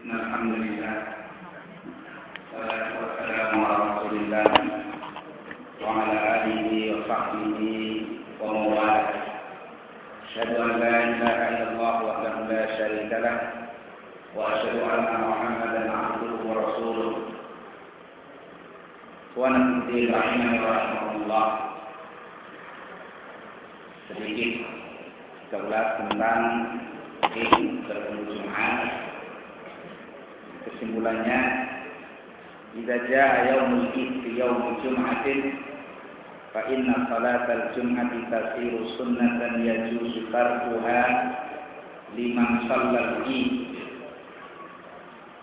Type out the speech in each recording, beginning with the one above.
الحمد لله والسلام على رسول الله وعلى آله وصحبه ومن والاه. أشهد أن لا إله إلا الله وحده لا شريك له وأشهد أن محمدا عبده ورسوله. ونبي رحمه رحمه الله. Sedikit sebelas tentang Id berbulu Jumat kesimpulannya jika jaa yaumul id fi yaumil jum'atin fa inna salatal jum'ati tasiru sunnatan yajuzu tarkuha liman shallal id.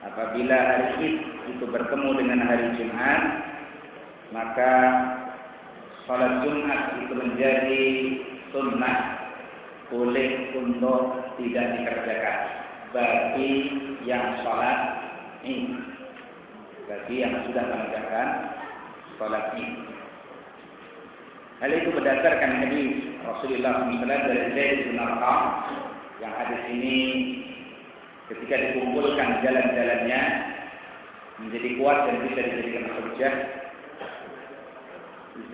Apabila hari id itu bertemu dengan hari Jumat maka salat Jumat itu menjadi sunnah boleh untuk tidak dikerjakan bagi yang sholat ini bagi yang sudah mengerjakan sholat ini hal itu berdasarkan hadis Rasulullah SAW dari Zaid bin Arqam yang hadis ini ketika dikumpulkan jalan-jalannya menjadi kuat dan bisa dijadikan hujah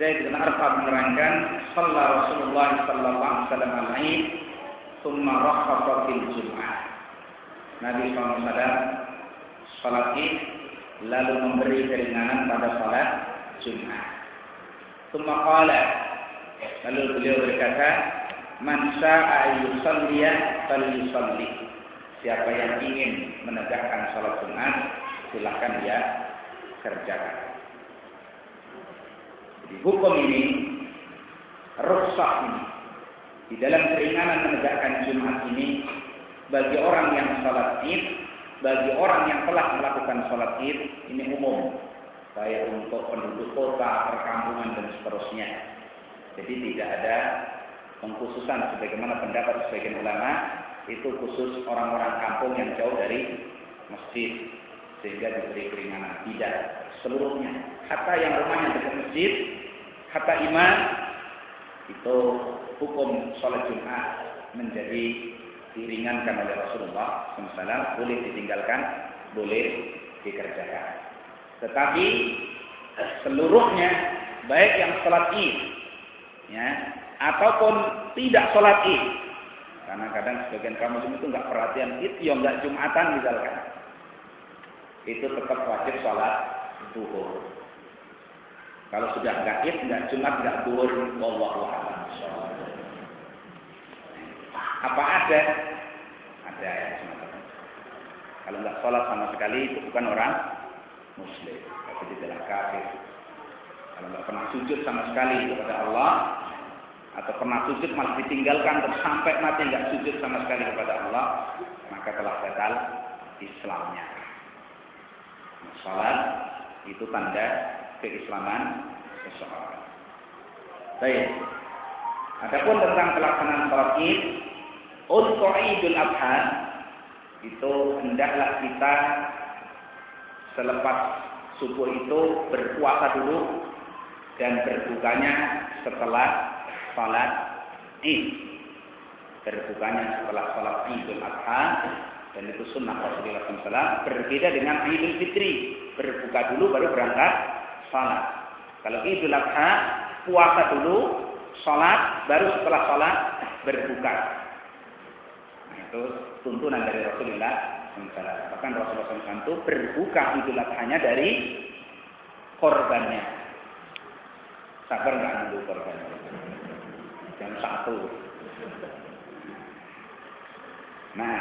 Zaid bin Arqam menerangkan Salat Rasulullah sallallahu alaihi wasallam al-Aid thumma rakhasa fil Jum'ah. Nabi SAW salat Id lalu memberi keringanan pada salat Jumat. Thumma qala lalu beliau berkata man syaa'a yusalliya falyusalli siapa yang ingin menegakkan salat Jumat silakan dia kerjakan jadi hukum ini, rukhsah ini, di dalam keringanan menegakkan Jumat ini, bagi orang yang sholat id, bagi orang yang telah melakukan sholat id, ini umum. Baik untuk penduduk kota, perkampungan, dan seterusnya. Jadi tidak ada pengkhususan sebagaimana pendapat sebagian ulama, itu khusus orang-orang kampung yang jauh dari masjid sehingga diberi keringanan. Tidak seluruhnya. Hatta yang rumahnya dekat masjid, hatta iman itu hukum sholat Jumat menjadi diringankan oleh Rasulullah SAW boleh ditinggalkan, boleh dikerjakan. Tetapi seluruhnya baik yang sholat id, ya, ataupun tidak sholat id, karena kadang sebagian kamu itu nggak perhatian id, ya nggak jumatan misalkan, itu tetap wajib sholat duhur. Kalau sudah nggak id, nggak jumat, nggak duhur, wallahu a'lam. Apa ada? Ada ya Kalau nggak sholat sama sekali itu bukan orang muslim, tapi tidak kafir. Kalau nggak pernah sujud sama sekali kepada Allah, atau pernah sujud malah ditinggalkan terus sampai mati nggak sujud sama sekali kepada Allah, maka telah batal Islamnya. Salat itu tanda keislaman seseorang. Baik. Adapun tentang pelaksanaan salat Id, untuk Idul Adha itu hendaklah kita selepas subuh itu berpuasa dulu dan berbukanya setelah salat Id. Berbukanya setelah salat Idul Adha dan itu sunnah Rasulullah SAW berbeda dengan Idul Fitri berbuka dulu baru berangkat salat. Kalau Idul Adha puasa dulu, salat baru setelah salat berbuka. Itu tuntunan dari Rasulullah SAW. Bahkan Rasulullah SAW itu berbuka Idul Adha-nya dari korbannya. Sabar nggak nunggu korbannya? Jam satu. Nah,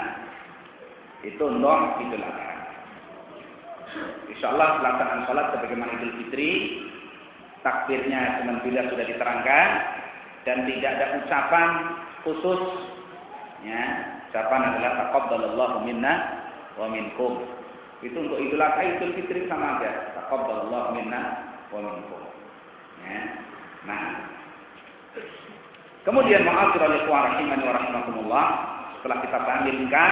itu non Idul Adha. Insya Allah pelaksanaan sholat sebagaimana Idul Fitri, takbirnya cuma bila sudah diterangkan dan tidak ada ucapan khusus. Ya, ucapan adalah taqabbalallahu minna wa minkum. Itu untuk Idul Adha, Idul Fitri sama aja. Taqabbalallahu minna wa minkum. Ya. Nah, kemudian ma'asyiral ikhwan rahimani wa rahimakumullah, setelah kita tampilkan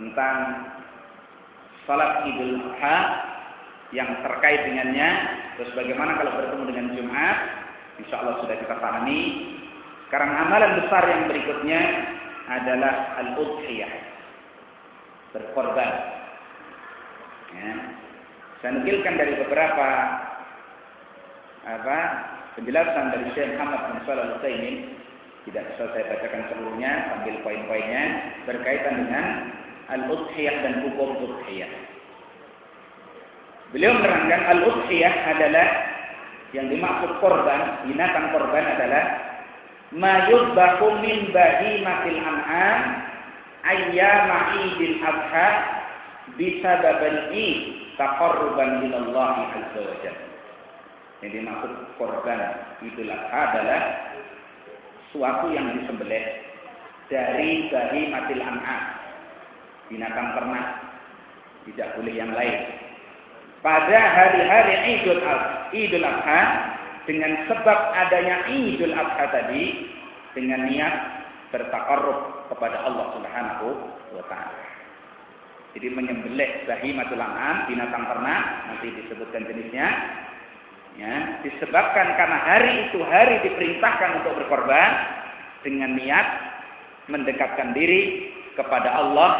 tentang salat Idul Adha yang terkait dengannya terus bagaimana kalau bertemu dengan Jumat insya Allah sudah kita pahami sekarang amalan besar yang berikutnya adalah al-udhiyah berkorban Ya. Saya nukilkan dari beberapa apa penjelasan dari Syekh Muhammad bin Shalih Al tidak bisa saya bacakan seluruhnya sambil poin-poinnya berkaitan dengan al-udhiyah dan hukum udhiyah. Beliau menerangkan al-udhiyah adalah yang dimaksud korban, binatang korban adalah mayud bahu min bahimatil an'am ayyama idil adha bisa babani taqarruban ilallahi azza wa jalla. Yang dimaksud korban idul adha adalah suatu yang disembelih dari bahimatil an'am binatang ternak tidak boleh yang lain pada hari-hari Idul Adha dengan sebab adanya Idul Adha tadi dengan niat bertakarruf kepada Allah Subhanahu wa taala. Jadi menyembelih bahimatul an'am, binatang ternak, nanti disebutkan jenisnya. Ya, disebabkan karena hari itu hari diperintahkan untuk berkorban dengan niat mendekatkan diri kepada Allah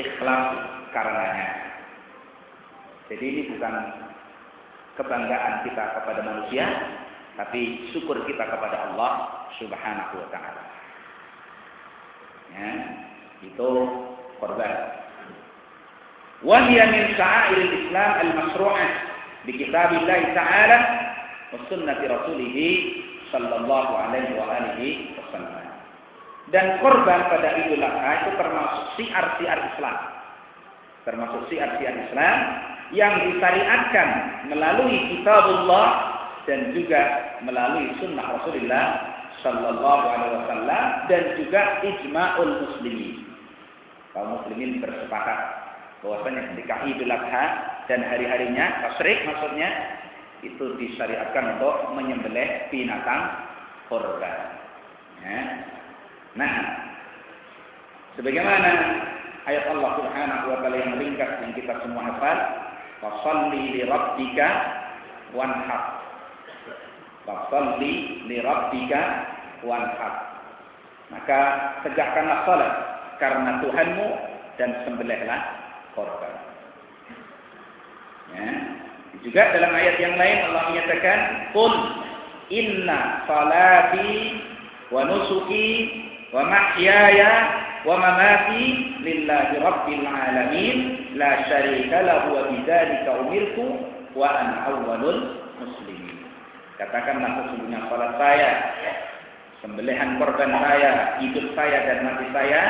ikhlas karenanya. Jadi ini bukan kebanggaan kita kepada manusia, tapi syukur kita kepada Allah Subhanahu wa taala. Ya, itu korban. Wa hiya min sya'airil Islam al-masru'ah bi kitabillah ta'ala wa sunnati rasulih sallallahu alaihi wa alihi wasallam. Dan korban pada Idul Adha itu termasuk siar-siar Islam. Termasuk siar-siar Islam yang disyariatkan melalui kitabullah dan juga melalui sunnah Rasulullah Sallallahu Alaihi Wasallam dan juga ijma'ul muslimin. Kaum muslimin bersepakat bahwasanya ketika Idul Adha dan hari-harinya, tasrik maksudnya, itu disyariatkan untuk menyembelih binatang korban. Ya. Nah, sebagaimana ayat Allah Subhanahu wa taala yang ringkas yang kita semua hafal, Fasalli li rabbika wanhar. Fasalli li rabbika wanhar. Maka tegakkanlah salat karena Tuhanmu dan sembelihlah korban. Ya. Juga dalam ayat yang lain Allah menyatakan, "Qul inna salati wa nusuki wa mahyaya wa mamati lillahi rabbil alamin la syarika lahu wa bidzalika umirtu wa ana awwalul muslimin. Katakanlah sesungguhnya salat saya, sembelihan korban saya, hidup saya dan mati saya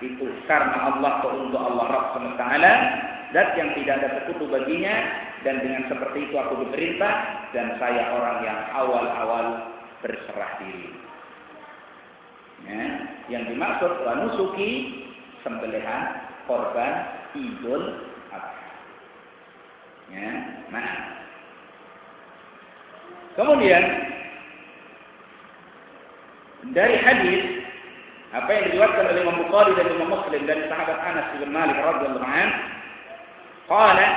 itu karena Allah untuk Allah Rabb semesta dan yang tidak ada sekutu baginya dan dengan seperti itu aku diperintah dan saya orang yang awal-awal berserah diri. Ya, yang dimaksud wanusuki sembelihan korban Idul Adha. Ya, nah. Kemudian dari hadis apa yang diriwayatkan oleh Imam Bukhari dan Imam Muslim dari sahabat Anas bin Malik radhiyallahu anhu, qala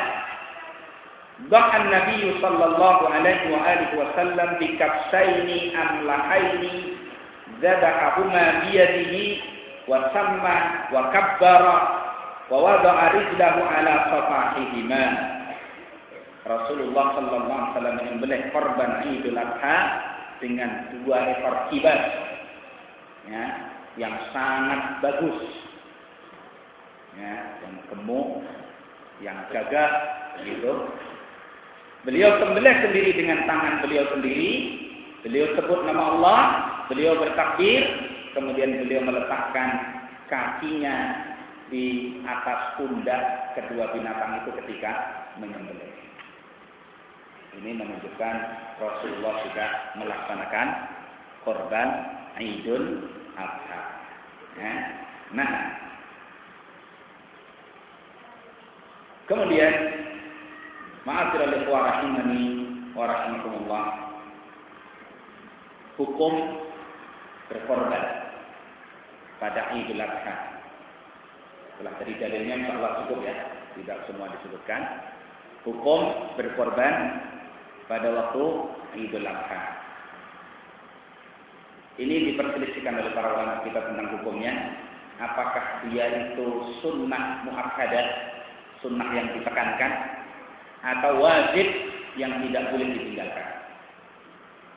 ضحى النبي صلى الله عليه وآله وسلم بكبسين أملحين ذبحهما بيده وسمى وكبر wada'a rijlahu ala safahihima. Rasulullah sallallahu alaihi wasallam menyembelih korban Idul Adha dengan dua ekor kibas ya, yang sangat bagus. Ya, yang gemuk, yang gagah gitu. Beliau sembelih sendiri dengan tangan beliau sendiri. Beliau sebut nama Allah, beliau bertakbir, kemudian beliau meletakkan kakinya di atas pundak kedua binatang itu ketika menyembelih. Ini menunjukkan Rasulullah juga melaksanakan korban Idul Adha. Ya. Nah, kemudian ma'asyiral ikhwah rahimani wa. Hukum berkorban pada Idul Adha setelah tadi dalilnya insya Allah cukup ya, tidak semua disebutkan. Hukum berkorban pada waktu Idul Adha. Ini diperselisihkan oleh para ulama kita tentang hukumnya. Apakah dia itu sunnah muakkadah, sunnah yang ditekankan atau wajib yang tidak boleh ditinggalkan.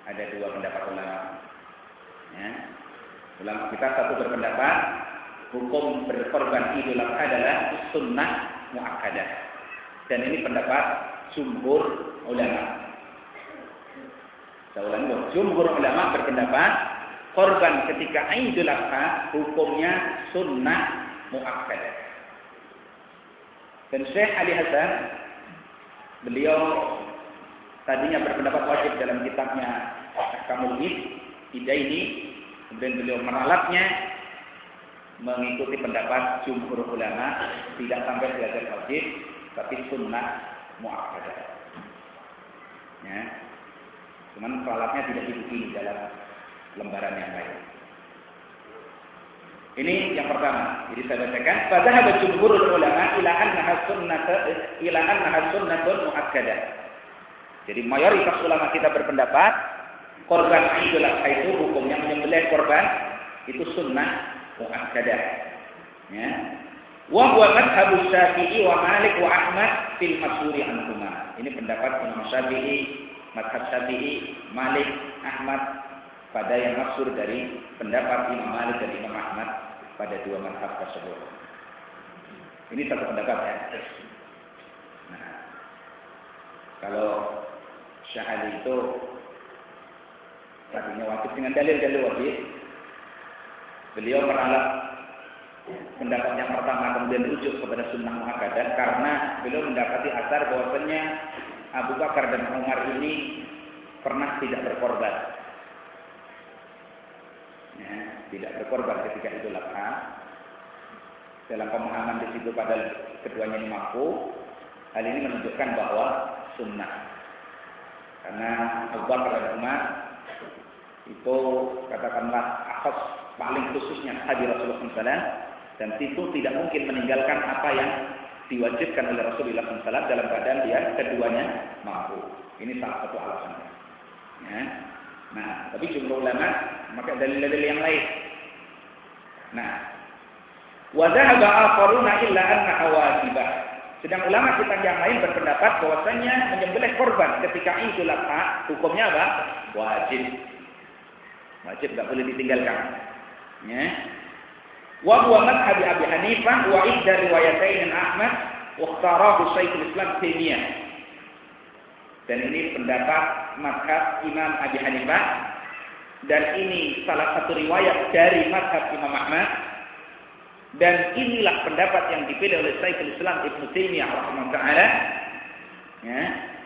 Ada dua pendapat ulama. Ya. Ulama kita satu berpendapat hukum berkorban idul adha adalah sunnah muakkadah. Dan ini pendapat jumhur ulama. Saya jumhur ulama berpendapat korban ketika idul adha hukumnya sunnah muakkadah. Dan Syekh Ali Hasan beliau tadinya berpendapat wajib dalam kitabnya Ahkamul ini kemudian beliau meralatnya mengikuti pendapat jumhur ulama tidak sampai belajar wajib tapi sunnah muakkadah. Ya. Cuman peralatnya tidak dibuki dalam lembaran yang lain. Ini yang pertama. Jadi saya bacakan, "Fadhahaba jumhurul ulama ila annaha sunnata ila annaha sunnatun muakkadah." Jadi mayoritas ulama kita berpendapat korban Idul Adha itu hukumnya menyembelih korban itu sunnah muakkadah. Ya. Wa huwa madhhabu Syafi'i wa Malik wa Ahmad fil masyhuri anhuma. Ini pendapat Imam Syafi'i, madhab Syafi'i, Malik, Ahmad pada yang maksud dari pendapat Imam Malik dan Imam Ahmad pada dua mazhab tersebut. Ini satu pendapat ya. Nah, kalau syahadi itu tadinya wajib dengan dalil-dalil wajib, beliau meralat pendapat yang pertama kemudian rujuk kepada sunnah muhakadah karena beliau mendapati asar bahwasanya Abu Bakar dan Umar ini pernah tidak berkorban ya, tidak berkorban ketika itu adha. Dalam pemahaman di situ pada keduanya ini mampu, hal ini menunjukkan bahwa sunnah. Karena Abu Bakar dan Umar itu katakanlah akhas paling khususnya hadir Rasulullah SAW dan itu tidak mungkin meninggalkan apa yang diwajibkan oleh Rasulullah SAW dalam keadaan dia keduanya mampu. Ini salah satu alasannya. Ya. Nah, tapi jumlah ulama maka dalil-dalil yang lain. Nah, wa dhahaba akharuna illa annaha wajibah. Sedang ulama kita yang lain berpendapat bahwasanya menyembelih korban ketika Idul Adha hukumnya apa? Wajib. Wajib tidak boleh ditinggalkan. Ya. Wa huwa madhhab Abi Hanifah wa idda riwayatain Ahmad wa ikhtarahu Syekhul Islam Taimiyah. Dan ini pendapat madhab Imam Abi Hanifah. Dan ini salah satu riwayat dari madhab Imam Ahmad. Dan inilah pendapat yang dipilih oleh Syekhul Islam Ibn Taimiyah rahimahullah Ya.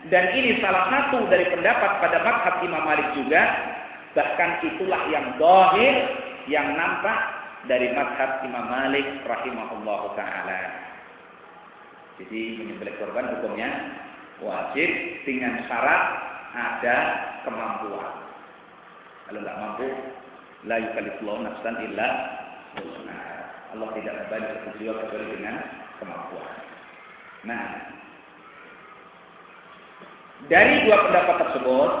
Dan ini salah satu dari pendapat pada madhab Imam Malik juga. Bahkan itulah yang dohir, yang nampak dari madhab Imam Malik rahimahullah ta'ala. Jadi menyembelih korban hukumnya wajib dengan syarat ada kemampuan. Kalau nggak mampu, la yukallifullahu nafsan illa Allah tidak memberi jiwa kecuali dengan kemampuan. Nah, dari dua pendapat tersebut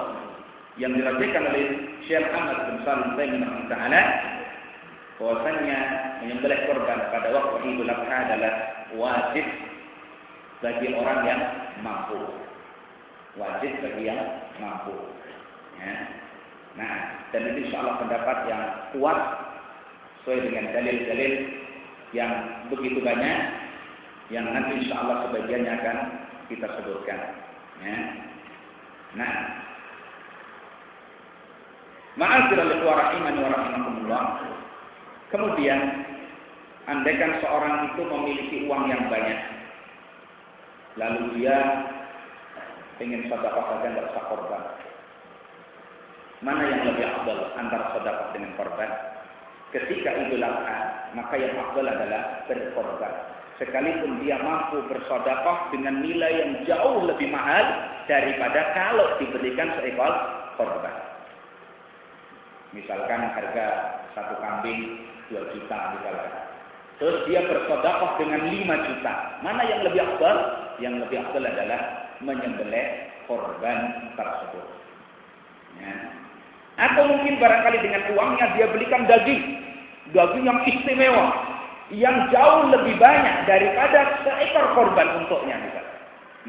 yang dirajikan oleh Syekh Ahmad bin Salim Taimin taala bahwasanya menyembelih korban pada waktu Idul Adha adalah wajib bagi orang yang mampu. Wajib bagi yang mampu. Ya. Nah, dan ini insya Allah pendapat yang kuat sesuai dengan dalil-dalil yang begitu banyak yang nanti insya Allah sebagiannya akan kita sebutkan. Ya. Nah, Ma'asirul rahimani wa rahimakumullah. Kemudian, andaikan seorang itu memiliki uang yang banyak, lalu dia ingin sedekah saja nggak usah korban. Mana yang lebih afdal antara sedekah dengan korban? Ketika Idul Adha, maka yang afdal adalah berkorban. Sekalipun dia mampu bersedekah dengan nilai yang jauh lebih mahal daripada kalau diberikan seekor korban. Misalkan harga satu kambing 2 juta misalkan. Terus dia bersedekah dengan 5 juta. Mana yang lebih afdal? yang lebih akal adalah menyembelih korban tersebut. Ya. Atau mungkin barangkali dengan uangnya dia belikan daging, daging yang istimewa, yang jauh lebih banyak daripada seekor korban untuknya juga.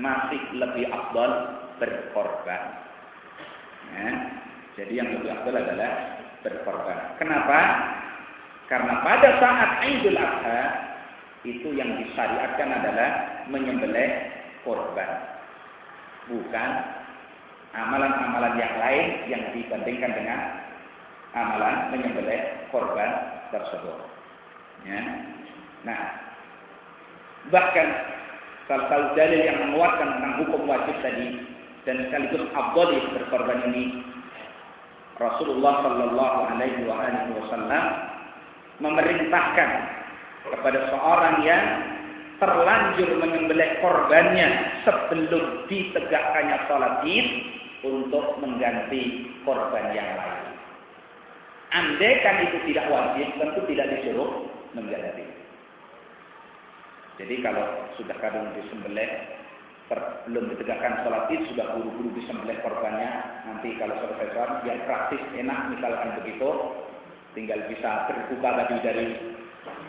Masih lebih afdal berkorban. Ya. Jadi yang lebih afdal adalah berkorban. Kenapa? Karena pada saat Idul Adha itu yang disyariatkan adalah menyembelih korban. Bukan amalan-amalan yang lain yang dibandingkan dengan amalan menyembelih korban tersebut. Ya. Nah, bahkan salah satu dalil yang menguatkan tentang hukum wajib tadi dan sekaligus abdul berkorban ini Rasulullah Shallallahu Alaihi Wasallam memerintahkan kepada seorang yang terlanjur menyembelih korbannya sebelum ditegakkannya sholat id untuk mengganti korban yang lain. Andai kan itu tidak wajib, tentu tidak disuruh mengganti. Jadi kalau sudah kadung disembelih belum ditegakkan sholat id sudah buru-buru disembelih korbannya nanti kalau selesai sholat yang praktis enak misalkan begitu tinggal bisa berbuka tadi dari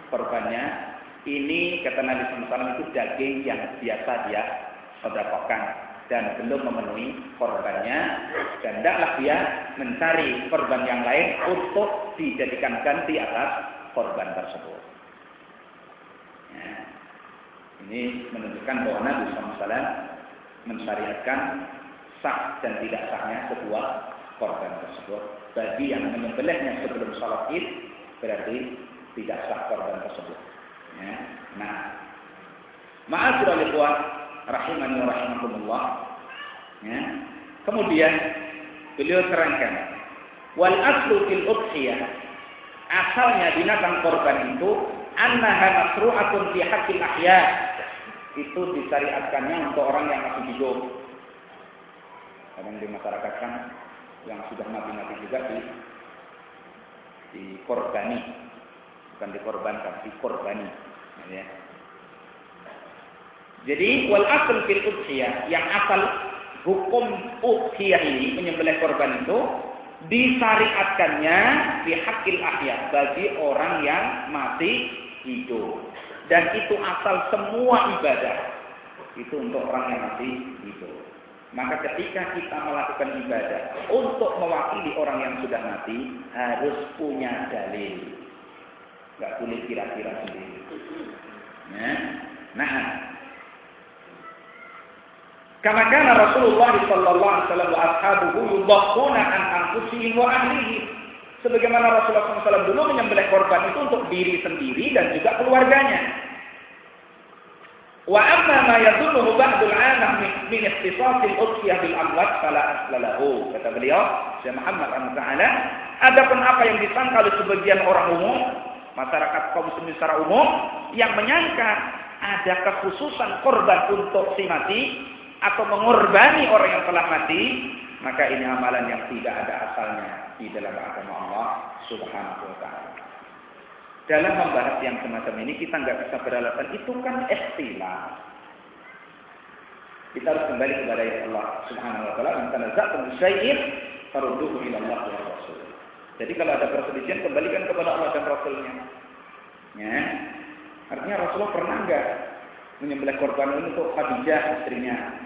korbannya ini kata Nabi SAW itu daging yang biasa dia sodakokan dan belum memenuhi korbannya dan tidaklah dia mencari korban yang lain untuk dijadikan ganti atas korban tersebut. Ya. Ini menunjukkan bahwa Nabi SAW mensyariatkan sah dan tidak sahnya sebuah korban tersebut. Bagi yang menyembelihnya sebelum sholat id berarti tidak sah korban tersebut. Ya. Nah, ma'asirul ikhwan rahimani wa rahimakumullah. Ya. Kemudian beliau terangkan wal aslu fil udhiyah asalnya binatang korban itu annaha masru'atun fi haqqil ahya itu disyariatkannya untuk orang yang masih hidup kadang di masyarakat kan yang sudah mati-mati juga di dikorbani bukan dikorbankan dikorbani ya. jadi wal asal fil udhiyah yang asal hukum udhiyah ini menyembelih korban itu disyariatkannya bihakil ahya bagi orang yang masih hidup. Dan itu asal semua ibadah. Itu untuk orang yang masih hidup. Maka ketika kita melakukan ibadah untuk mewakili orang yang sudah mati harus punya dalil. Gak boleh kira-kira sendiri. Ya. Nah, karena Rasulullah sallallahu alaihi wasallam wa ashabuhu yudhaquna an anfusihim wa ahlihi. Sebagaimana Rasulullah SAW dulu menyembelih korban itu untuk diri sendiri dan juga keluarganya. Wa amma ma yadulluhu ba'dul 'anam min ikhtisasil udhiyah bil amwat fala aslalahu. Kata beliau, Syekh Muhammad Al-Ta'ala, adapun apa yang disangka oleh sebagian orang umum, masyarakat kaum muslimin secara umum yang menyangka ada kekhususan korban untuk si mati atau mengorbani orang yang telah mati, maka ini amalan yang tidak ada asalnya di dalam agama Allah Subhanahu wa taala. Dalam membahas yang semacam ini kita nggak bisa beralasan itu kan istilah. Kita harus kembali kepada Allah Subhanahu wa taala, "Man tanaza'tum syai'in farudduhu ila Allah wa Rasul." Jadi kalau ada perselisihan kembalikan kepada Allah dan Rasulnya. Ya. Artinya Rasulullah pernah enggak menyembelih korban untuk Khadijah istrinya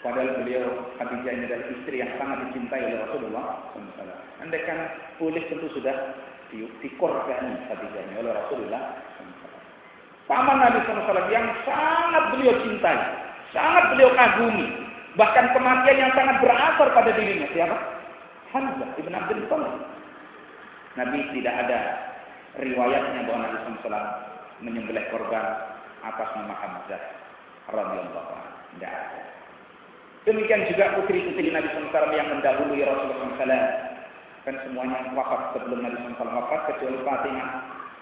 Padahal beliau Khadijah ini adalah istri yang sangat dicintai oleh Rasulullah SAW. Andai kan boleh tentu sudah di, dikorbani Khadijah ini oleh Rasulullah. Paman Nabi SAW yang sangat beliau cintai, sangat beliau kagumi. Bahkan kematian yang sangat berasar pada dirinya. Siapa? Hamzah ibn Abdul Muttalib. Nabi tidak ada riwayatnya bahwa Nabi SAW menyembelih korban atas nama Hamzah radhiyallahu. Tidak ada. Demikian juga putri-putri Nabi SAW yang mendahului Rasulullah SAW. Kan semuanya wafat sebelum Nabi SAW wafat kecuali Fatimah.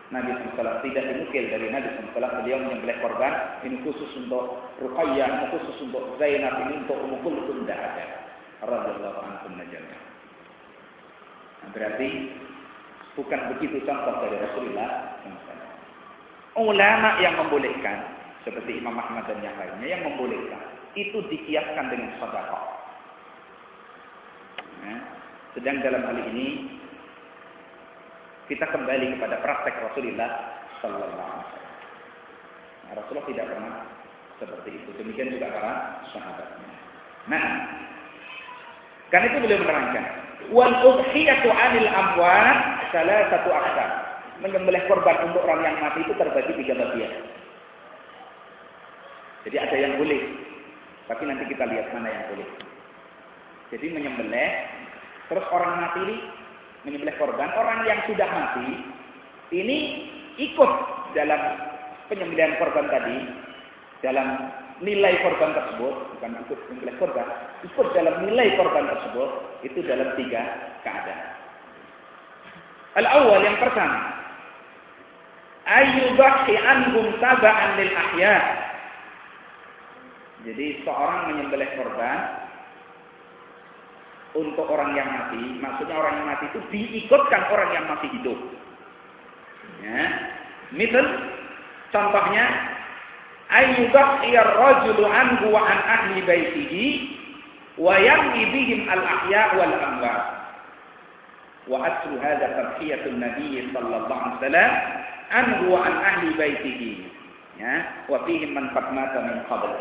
Nabi SAW tidak dinukil dari Nabi SAW. Beliau menyembelih korban. Ini khusus untuk Ruqayyah, khusus untuk Zainab, ini untuk Ummu Kulthum ada. Radhiyallahu anhum najamnya. Nah, berarti bukan begitu contoh dari Rasulullah. Ulama yang membolehkan, seperti Imam Ahmad dan yang lainnya yang membolehkan itu dikiaskan dengan sedekah. Ya. Sedang dalam hal ini kita kembali kepada praktek Rasulullah Sallallahu Alaihi Wasallam. Nah, Rasulullah tidak pernah seperti itu. Demikian juga para sahabatnya. Nah, kan itu beliau menerangkan. Wal udhiyatu 'anil amwat salah satu aksar. Menyembelih korban untuk orang yang mati itu terbagi tiga bagian. Jadi ada yang boleh, tapi nanti kita lihat mana yang boleh. Jadi menyembelih, terus orang mati ini menyembelih korban, orang yang sudah mati ini ikut dalam penyembelihan korban tadi, dalam nilai korban tersebut, bukan ikut menyembelih korban, ikut dalam nilai korban tersebut, itu dalam tiga keadaan. Al-awwal yang pertama, ayyubahi anhum taba'an lil ahya. Jadi seorang menyembelih korban untuk orang yang mati, maksudnya orang yang mati itu diikutkan orang yang masih hidup. Ya. Misal contohnya ayyubahi ar-rajulu anhu wa an ahli baitihi wa yamli bihim al-ahya wal amwat. Wa aslu hadha tadhiyatun Nabi sallallahu alaihi wasallam anhu wa an ahli baitihi. Ya, wa fihim man qad mata min qabl.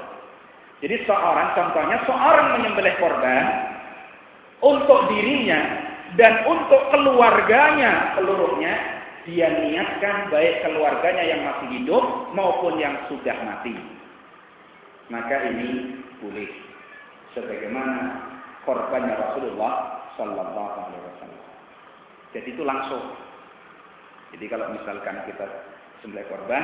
Jadi seorang contohnya seorang menyembelih korban untuk dirinya dan untuk keluarganya seluruhnya dia niatkan baik keluarganya yang masih hidup maupun yang sudah mati. Maka ini boleh sebagaimana korbannya Rasulullah Sallallahu Alaihi Wasallam. Jadi itu langsung. Jadi kalau misalkan kita sembelih korban,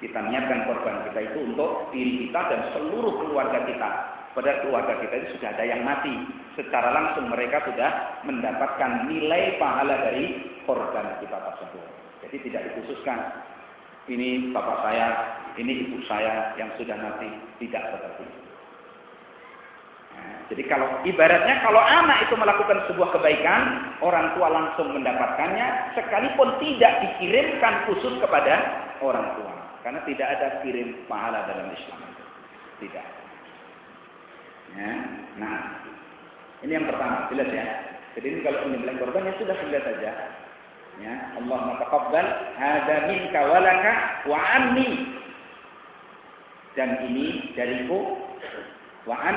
kita niatkan korban kita itu untuk diri kita dan seluruh keluarga kita. Pada keluarga kita itu sudah ada yang mati. Secara langsung mereka sudah mendapatkan nilai pahala dari korban kita tersebut. Jadi tidak dikhususkan ini bapak saya, ini ibu saya yang sudah mati. Tidak seperti itu. Nah, jadi kalau ibaratnya kalau anak itu melakukan sebuah kebaikan, orang tua langsung mendapatkannya, sekalipun tidak dikirimkan khusus kepada orang tua. Karena tidak ada kirim pahala dalam Islam. Tidak. Ya. Nah, ini yang pertama, jelas ya. Jadi ini kalau menyembelih korban ya sudah jelas saja. Ya, Allah taqabbal hadza minka walaka wa anni. Dan ini dariku wa an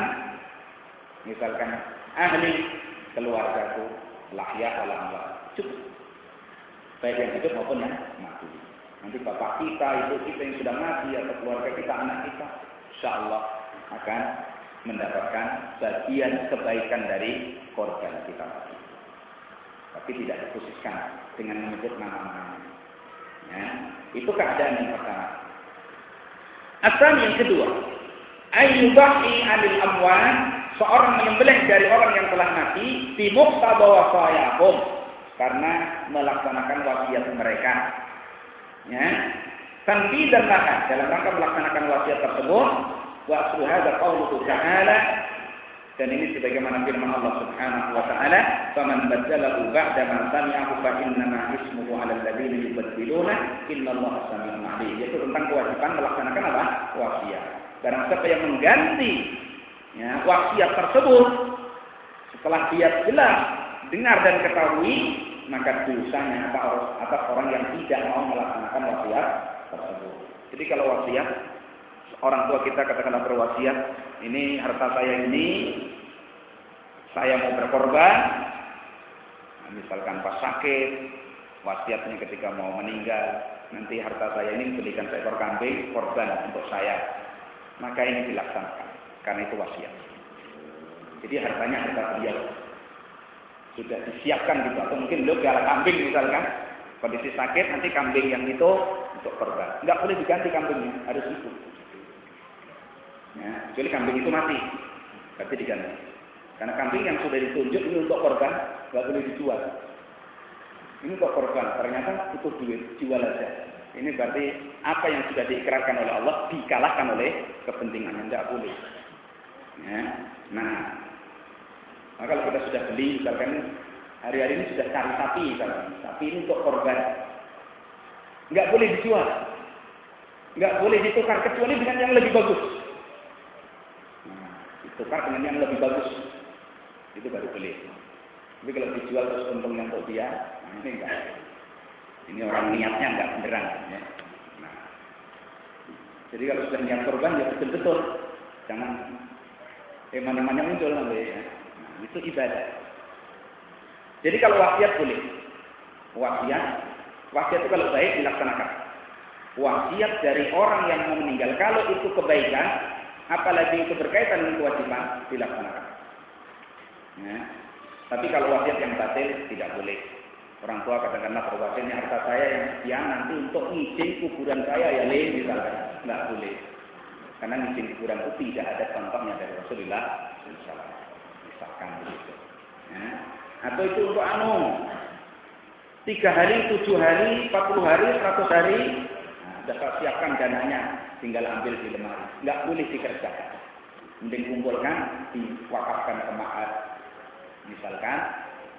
misalkan ahli keluargaku lahya wala amwat. Cukup. Baik yang hidup maupun yang mati. Nanti bapak kita, ibu kita yang sudah mati atau keluarga kita, anak kita, insya Allah akan mendapatkan bagian kebaikan dari korban kita. Tapi tidak dikhususkan dengan menyebut nama-nama. Ya, itu keadaan yang pertama. Asal yang kedua, ayyubahi anil amwan, seorang menyembelih dari orang yang telah mati di muqtada wasayahum karena melaksanakan wasiat mereka ya tanfi dan dalam rangka melaksanakan wasiat tersebut wa aslu hadza qauluhu ta'ala. Dan ini sebagaimana firman Allah Subhanahu wa taala faman baddalahu ba'da ma sami'ahu fa innama ismuhu 'ala alladziina yubaddiluna innallaha samii'un 'aliim yaitu tentang kewajiban melaksanakan apa? Wasiat. Barang siapa yang mengganti ya wasiat tersebut setelah dia jelas dengar dan ketahui maka dosanya atas orang yang tidak mau melaksanakan wasiat tersebut. Jadi kalau wasiat, orang tua kita katakanlah berwasiat, ini harta saya ini, saya mau berkorban, nah, misalkan pas sakit, wasiatnya ketika mau meninggal, nanti harta saya ini belikan seekor kambing, korban untuk saya. Maka ini dilaksanakan, karena itu wasiat. Jadi hartanya harta beliau, sudah disiapkan gitu atau mungkin lo galak kambing misalkan. Kondisi sakit nanti kambing yang itu untuk korban. Nggak boleh diganti kambingnya harus itu ya kecuali kambing itu mati berarti diganti karena kambing yang sudah ditunjuk ini untuk korban nggak boleh dijual ini untuk korban ternyata itu duit jual aja ini berarti apa yang sudah diikrarkan oleh Allah dikalahkan oleh kepentingannya tidak boleh ya nah maka kalau kita sudah beli, misalkan hari-hari ini sudah cari sapi, misalkan. Sapi ini untuk korban. Nggak boleh dijual. Nggak boleh ditukar, kecuali dengan yang lebih bagus. Ditukar dengan yang lebih bagus. Itu baru boleh. Tapi kalau dijual terus untungnya untuk dia, nah ini enggak. Ini orang niatnya nggak beneran. Ya. Nah, jadi kalau sudah niat korban ya betul-betul. Jangan eman-emannya muncul nanti ya. Nah, itu ibadah. Jadi kalau wasiat boleh. Wasiat, wasiat itu kalau baik dilaksanakan. Wasiat dari orang yang mau meninggal kalau itu kebaikan, apalagi itu berkaitan dengan kewajiban dilaksanakan. Ya. Tapi kalau wasiat yang batil tidak boleh. Orang tua katakanlah perwasiatnya harta saya yang sekian nanti untuk ngizin kuburan saya ya le misalnya. Nggak boleh. Karena ngizin kuburan itu tidak ada contohnya dari Rasulullah SAW. Misalkan begitu. Ya. Atau itu untuk anu. Tiga hari, tujuh hari, empat puluh hari, seratus hari. Nah, sudah siapkan dananya. Tinggal ambil di lemari. Nggak boleh dikerjakan. Mending kumpulkan, diwakafkan ke ma'ad Misalkan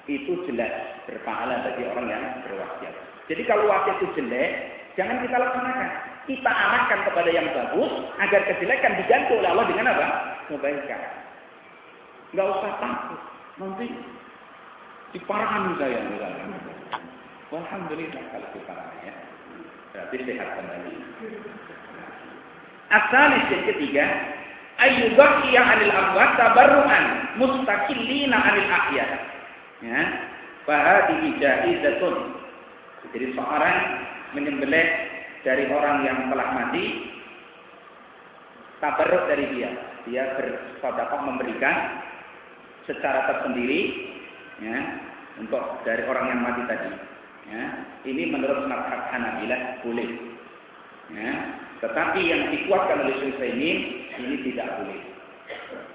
itu jelas berpahala bagi orang yang berwasiat. Jadi kalau wasiat itu jelek, jangan kita laksanakan. Kita arahkan kepada yang bagus agar kejelekan diganti oleh Allah dengan apa? Kebaikan. Enggak usah takut. Nanti diparahan saya misalnya. Alhamdulillah kalau diparahan ya. Berarti sehat kembali. Asalis yang ketiga, ayyubaqiya 'anil amwat tabarruan mustaqillina 'anil ahya. Ya. Fahadihi jaizatun. Jadi seorang menyembelih dari orang yang telah mati tabarruk dari dia. Dia bersedekah memberikan secara tersendiri ya untuk dari orang yang mati tadi. Ya, ini menurut mazhab Hanabilah boleh. Ya, tetapi yang dikuatkan oleh Syekh ini ini tidak boleh.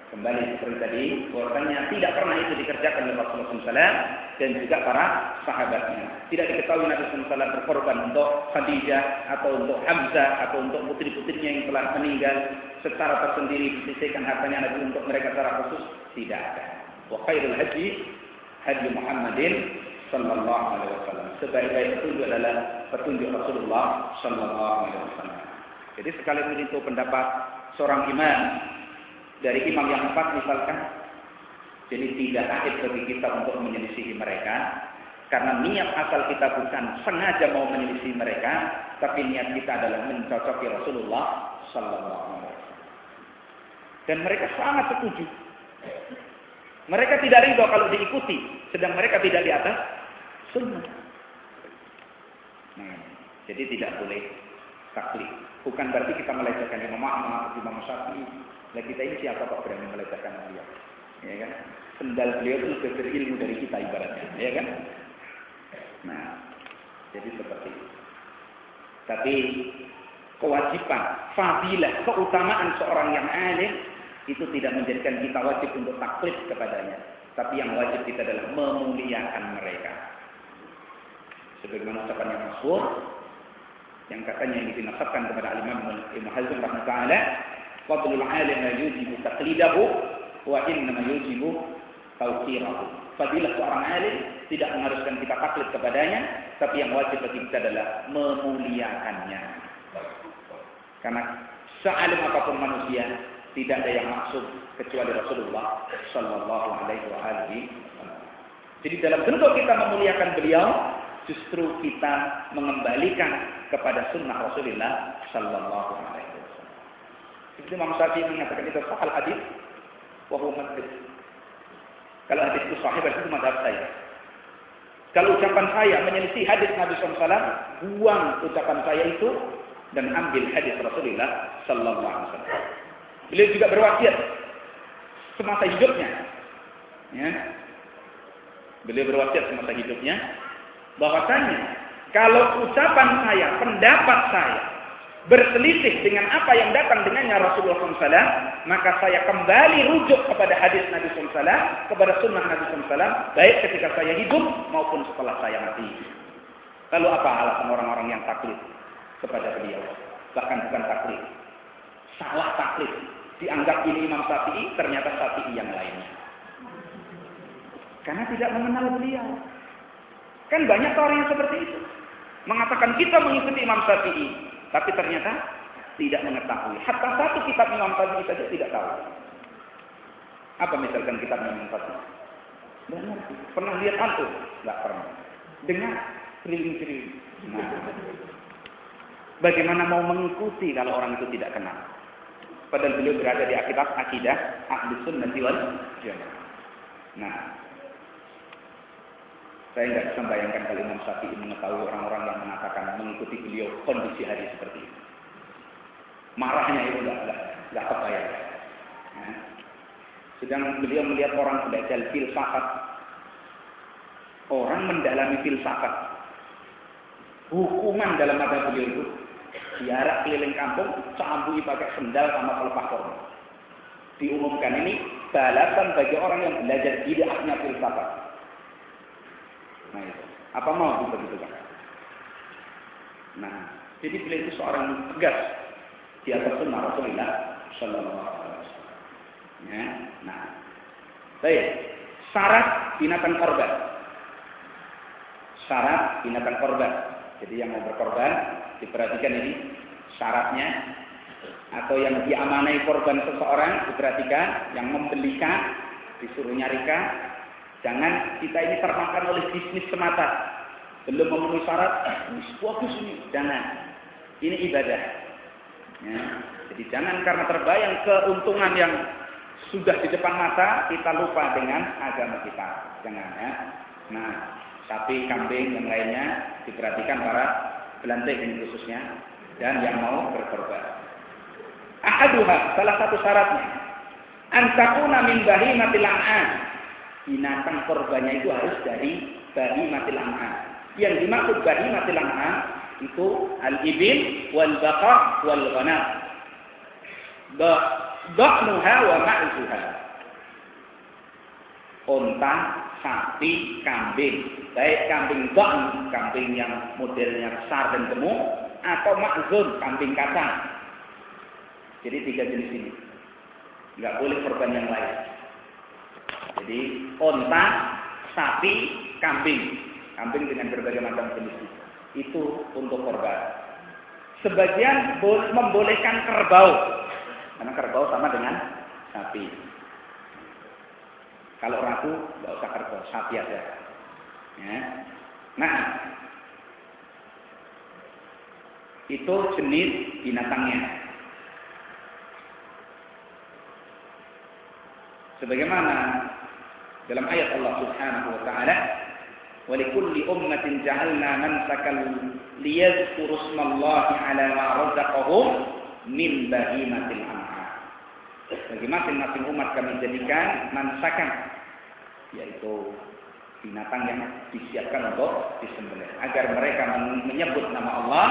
Kembali seperti tadi, bahwasanya tidak pernah itu dikerjakan oleh Rasulullah SAW dan juga para sahabatnya. Tidak diketahui Nabi SAW berkorban untuk Khadijah atau untuk Hamzah atau untuk putri-putrinya yang telah meninggal secara tersendiri disisihkan hartanya Nabi untuk mereka secara khusus tidak ada. Wa khairul haji haji Muhammadin sallallahu alaihi wasallam. Sebaik-baik petunjuk adalah petunjuk Rasulullah sallallahu alaihi wasallam. Jadi sekalipun itu pendapat seorang imam dari imam yang empat misalkan, jadi tidak akhir bagi kita untuk menyelisihi mereka, karena niat asal kita bukan sengaja mau menyelisihi mereka, tapi niat kita adalah mencocoki Rasulullah Sallallahu Alaihi Wasallam. Dan mereka sangat setuju. Mereka tidak ridho kalau diikuti, sedang mereka tidak di atas sunnah. Nah, jadi tidak boleh taklid. Bukan berarti kita melecehkan Imam Ahmad, Imam Syafi'i. Nah kita ini siapa kok berani melecehkan beliau? Ya kan? Sendal beliau itu lebih berilmu dari kita ibaratnya, ya kan? Nah, jadi seperti itu. Tapi kewajiban, fadilah, keutamaan seorang yang alim itu tidak menjadikan kita wajib untuk taklid kepadanya. Tapi yang wajib kita adalah memuliakan mereka. Sebagaimana ucapan yang masyhur, yang katanya ini dinasabkan kepada Imam Ibn Hazm rahimahullah fadlul alim yujibu taqlidahu wa inna yujibu tawqirahu fadilah seorang alim tidak mengharuskan kita taklid kepadanya tapi yang wajib bagi kita adalah memuliakannya karena sealim apa pun manusia tidak ada yang maksud kecuali Rasulullah Sallallahu Alaihi Wasallam. Jadi dalam bentuk kita memuliakan beliau, justru kita mengembalikan kepada sunnah Rasulullah Sallallahu Alaihi Wasallam. Seperti Imam Syafi'i mengatakan itu sahal hadis, wahyu madhab. Kalau hadis itu sahih berarti itu madhab saya. Kalau ucapan saya menyelisih hadis Nabi SAW, buang ucapan saya itu dan ambil hadis Rasulullah Sallallahu Alaihi Wasallam. Beliau juga berwasiat semasa hidupnya. Ya. Beliau berwasiat semasa hidupnya bahwasanya kalau ucapan saya, pendapat saya berselisih dengan apa yang datang dengannya Rasulullah SAW, maka saya kembali rujuk kepada hadis Nabi SAW, kepada sunnah Nabi SAW, baik ketika saya hidup maupun setelah saya mati. Lalu apa alasan orang-orang yang taklid kepada beliau? Bahkan bukan taklid. Salah taklid. Dianggap ini Imam Syafi'i, ternyata Syafi'i yang lainnya. Karena tidak mengenal beliau. Kan banyak orang yang seperti itu. Mengatakan kita mengikuti Imam Syafi'i. Tapi ternyata tidak mengetahui. Hatta satu kitab Imam Syafi'i saja tidak tahu. Apa misalkan kitab Imam Syafi'i? Pernah lihat antum? Tidak pernah. Dengar keliling-keliling. Nah, bagaimana mau mengikuti kalau orang itu tidak kenal? Padahal beliau berada di akidah akidah ahli sunnah wal jamaah. Nah, saya nggak bisa bayangkan kalau Imam Syafi'i mengetahui orang-orang yang mengatakan mengikuti beliau kondisi hari seperti ini. Marahnya itu nggak nggak kebayang. Ya. Sedang beliau melihat orang belajar filsafat, orang mendalami filsafat, hukuman dalam mata beliau itu Diarak keliling kampung, cambui pakai sendal sama pelepah korban. Diumumkan ini balasan bagi orang yang belajar bid'ahnya filsafat. Nah itu. Apa mau kita gitu kan? Nah, jadi beliau itu seorang tegas di atas sunnah Rasulullah Shallallahu Alaihi Wasallam. Ya, nah, baik. Syarat binatang korban. Syarat binatang korban. Jadi yang mau berkorban diperhatikan ini syaratnya atau yang diamanai korban seseorang diperhatikan yang membelikan disuruh nyarikan jangan kita ini termakan oleh bisnis semata. Belum memenuhi syarat ini bagus ini. Jangan. Ini ibadah. Ya. jadi jangan karena terbayang keuntungan yang sudah di depan mata kita lupa dengan agama kita. Jangan ya. Nah sapi kambing yang lainnya diperhatikan para belantai ini khususnya dan yang mau berkorban. Ahaduha salah satu syaratnya. Antakuna min bahimatil an'am. Binatang korbannya itu harus dari bahimatil an'am. Yang dimaksud bahimatil an'am itu al-ibil wal baqar wal ghanam. Da'nuha wa ma'zuha. Unta, sapi, kambing baik kambing don, kambing yang modelnya besar dan gemuk, atau makzun, kambing kacang. Jadi tiga jenis ini. Nggak boleh korban yang lain. Jadi onta, sapi, kambing. Kambing dengan berbagai macam jenis. Itu untuk korban. Sebagian membolehkan kerbau. Karena kerbau sama dengan sapi. Kalau ragu, nggak usah kerbau, sapi aja. Ya. Nah, itu jenis binatangnya. Sebagaimana dalam ayat Allah Subhanahu wa taala, "Wa likulli ummatin ja'alna mansakan liyadhkuru ismallahi 'ala ma razaqahum min bahimatil an'am." Bagi masing-masing umat kami jadikan mansakan yaitu binatang yang disiapkan untuk disembelih agar mereka menyebut nama Allah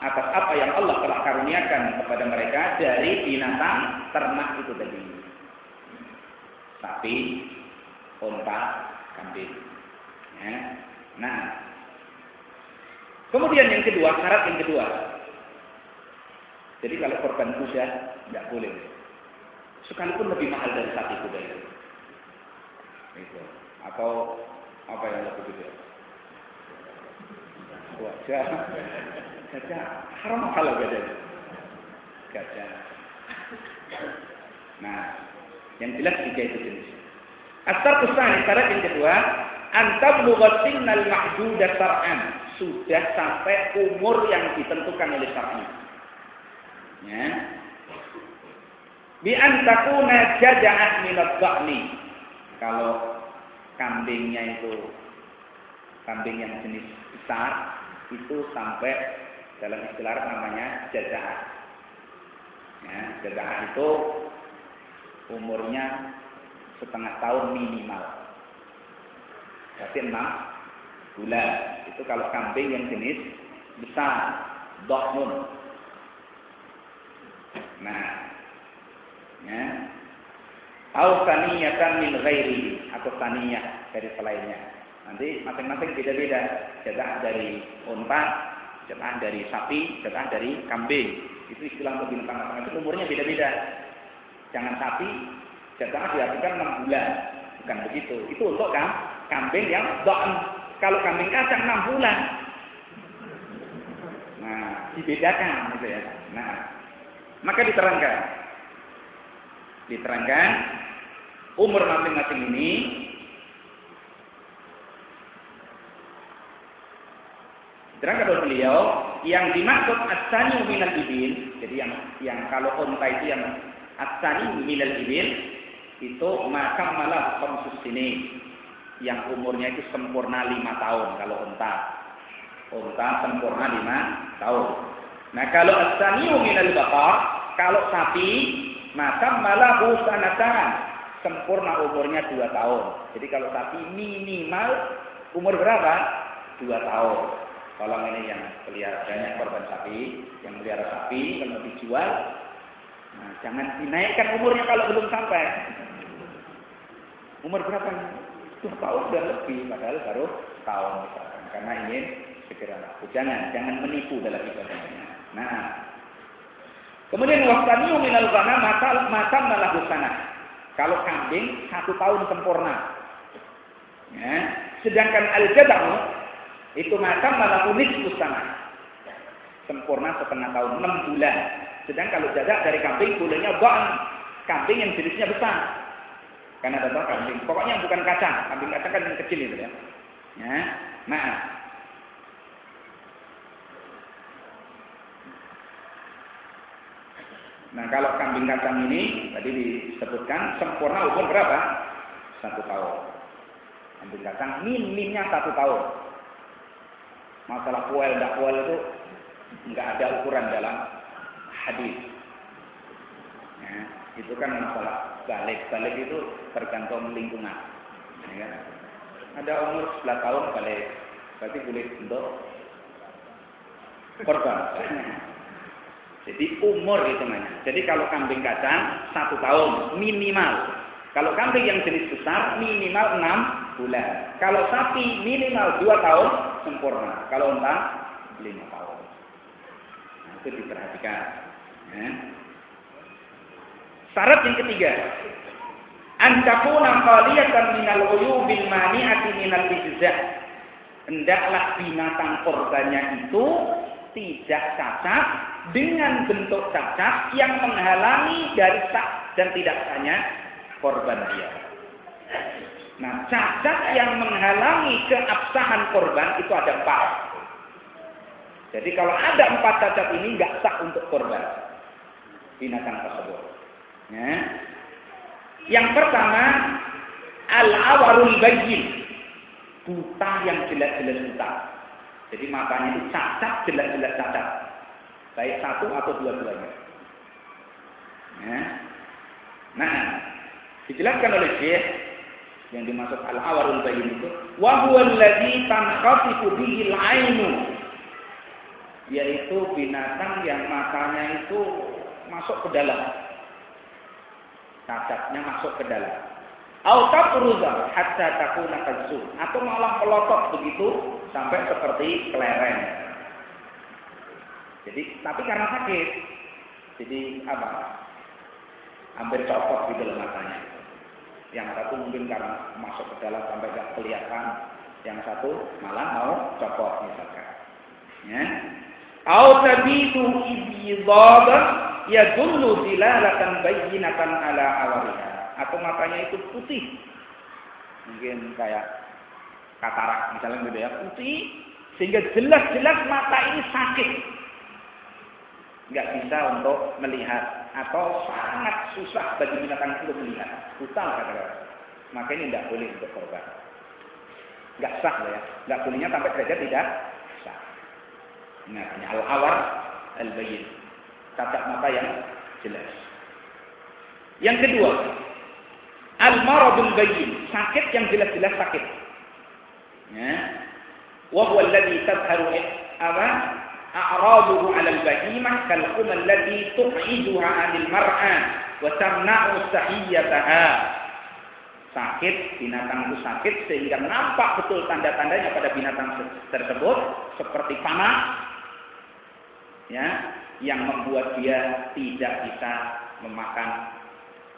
atas apa yang Allah telah karuniakan kepada mereka dari binatang ternak itu tadi sapi, unta, kambing. Ya. Nah, kemudian yang kedua syarat yang kedua. Jadi kalau korban kuda tidak boleh, sekalipun lebih mahal dari sapi kuda itu. Itu. Atau apa yang lebih gede? Wajah. Gajah. Haram kalau gajah. Gajah. Nah, yang jelas tiga itu jenis. Asar kusani, syarat yang kedua, antab al mahduda sar'an. Sudah sampai umur yang ditentukan oleh syar'i. Ya. Bi antakuna jada'at minat ba'ni. Kalau kambingnya itu kambing yang jenis besar itu sampai dalam istilah namanya jazah. Ya, itu umurnya setengah tahun minimal. Berarti enam bulan. Itu kalau kambing yang jenis besar, dokmun. Nah, ya, Au saniyatan min ghairi atau saniyah dari selainnya. Nanti masing-masing beda-beda. Jatah dari unta, jatah dari sapi, jatah dari kambing. Itu istilah untuk binatang masing itu umurnya beda-beda. Jangan sapi, jatah diartikan 6 bulan. Bukan begitu. Itu untuk kan kambing yang doan. Kalau kambing kacang 6 bulan. Nah, dibedakan gitu ya. Nah, maka diterangkan diterangkan umur masing-masing ini Terangkan oleh beliau, yang dimaksud asani minal ibil, jadi yang yang kalau unta itu yang asani minal ibil itu maka malah khamsus ini yang umurnya itu sempurna lima tahun kalau unta. Unta sempurna lima tahun. Nah kalau asani minal bakar, kalau sapi maka malah sanatan sempurna umurnya dua tahun. Jadi kalau sapi minimal umur berapa? Dua tahun. Tolong ini yang pelihara banyak korban sapi, yang melihara sapi kalau dijual, nah, jangan dinaikkan umurnya kalau belum sampai. Umur berapa? Dua tahun dan lebih, padahal baru tahun misalkan. Karena ingin segera laku. Jangan, jangan menipu dalam ibadahnya. Nah, kemudian wasaniu minal ghana mata mata malah sana. Kalau kambing satu tahun sempurna. Ya. Sedangkan al-jadamu itu macam malah unik sana. Sempurna setengah tahun, enam bulan. Sedang kalau jaga dari kambing, bulannya bang. Kambing yang jenisnya besar. Karena ada kambing. Pokoknya bukan kacang. Kambing kacang kan yang kecil itu ya. ya. Nah, Nah kalau kambing kacang ini tadi disebutkan sempurna umur berapa? Satu tahun. Kambing kacang minimnya satu tahun. Masalah puel tidak puel itu nggak ada ukuran dalam hadis. Ya, itu kan masalah balik. Balik itu tergantung lingkungan. Ya? Ada umur 11 tahun balik. Berarti boleh untuk korban. Jadi umur hitungannya. Jadi kalau kambing kacang satu tahun minimal. Kalau kambing yang jenis besar minimal enam bulan. Kalau sapi minimal dua tahun sempurna. Kalau unta lima tahun. Nah, itu diperhatikan. Ya. Syarat yang ketiga, antakuna qaliyatan minal uyubil mani'ati minal ijza. Hendaklah binatang korbannya itu tidak cacat dengan bentuk cacat yang menghalangi dari sah dan tidak sahnya korban dia. Nah, cacat yang menghalangi keabsahan korban itu ada empat. Jadi kalau ada empat cacat ini nggak sah untuk korban binatang tersebut. Ya. Yang pertama al-awarul bayyin, buta yang jelas-jelas buta. Jadi matanya itu cacat, jelas-jelas cacat. Baik satu atau dua-duanya. Ya. Nah, dijelaskan oleh Syekh yang dimaksud al-awarul bayin itu wa huwa alladhi tankhasifu bihi al-ainu yaitu binatang yang matanya itu masuk ke dalam cacatnya masuk ke dalam au taqruza hatta takuna kazzu atau malah melotot begitu sampai seperti kelereng jadi tapi karena sakit jadi apa hampir copot gitu loh matanya yang satu mungkin karena masuk ke dalam sampai gak kelihatan. Yang satu malah mau copot misalkan. Ya. Au tabitu ibyidadan yadullu dilalatan bayyinatan ala awariha. Atau matanya itu putih. Mungkin kayak katarak misalnya gitu ya, putih sehingga jelas-jelas mata ini sakit. Nggak bisa untuk melihat atau sangat susah bagi binatang itu melihat. Hutang kata-kata. Maka ini tidak boleh untuk korban. Nggak sah loh ya. Nggak bolehnya sampai derajat tidak sah. Nah, ini al-awar al-bayin. Cacat mata yang jelas. Yang kedua, al-maradul bayin. Sakit yang jelas-jelas sakit. Ya. Wa huwa alladhi tadharu apa? a'raduhu 'ala al-bahimah kal allati tub'iduha 'anil mar'a wa tamna'u sahiyataha. Sakit, binatang itu sakit sehingga nampak betul tanda-tandanya pada binatang tersebut seperti panah ya yang membuat dia tidak bisa memakan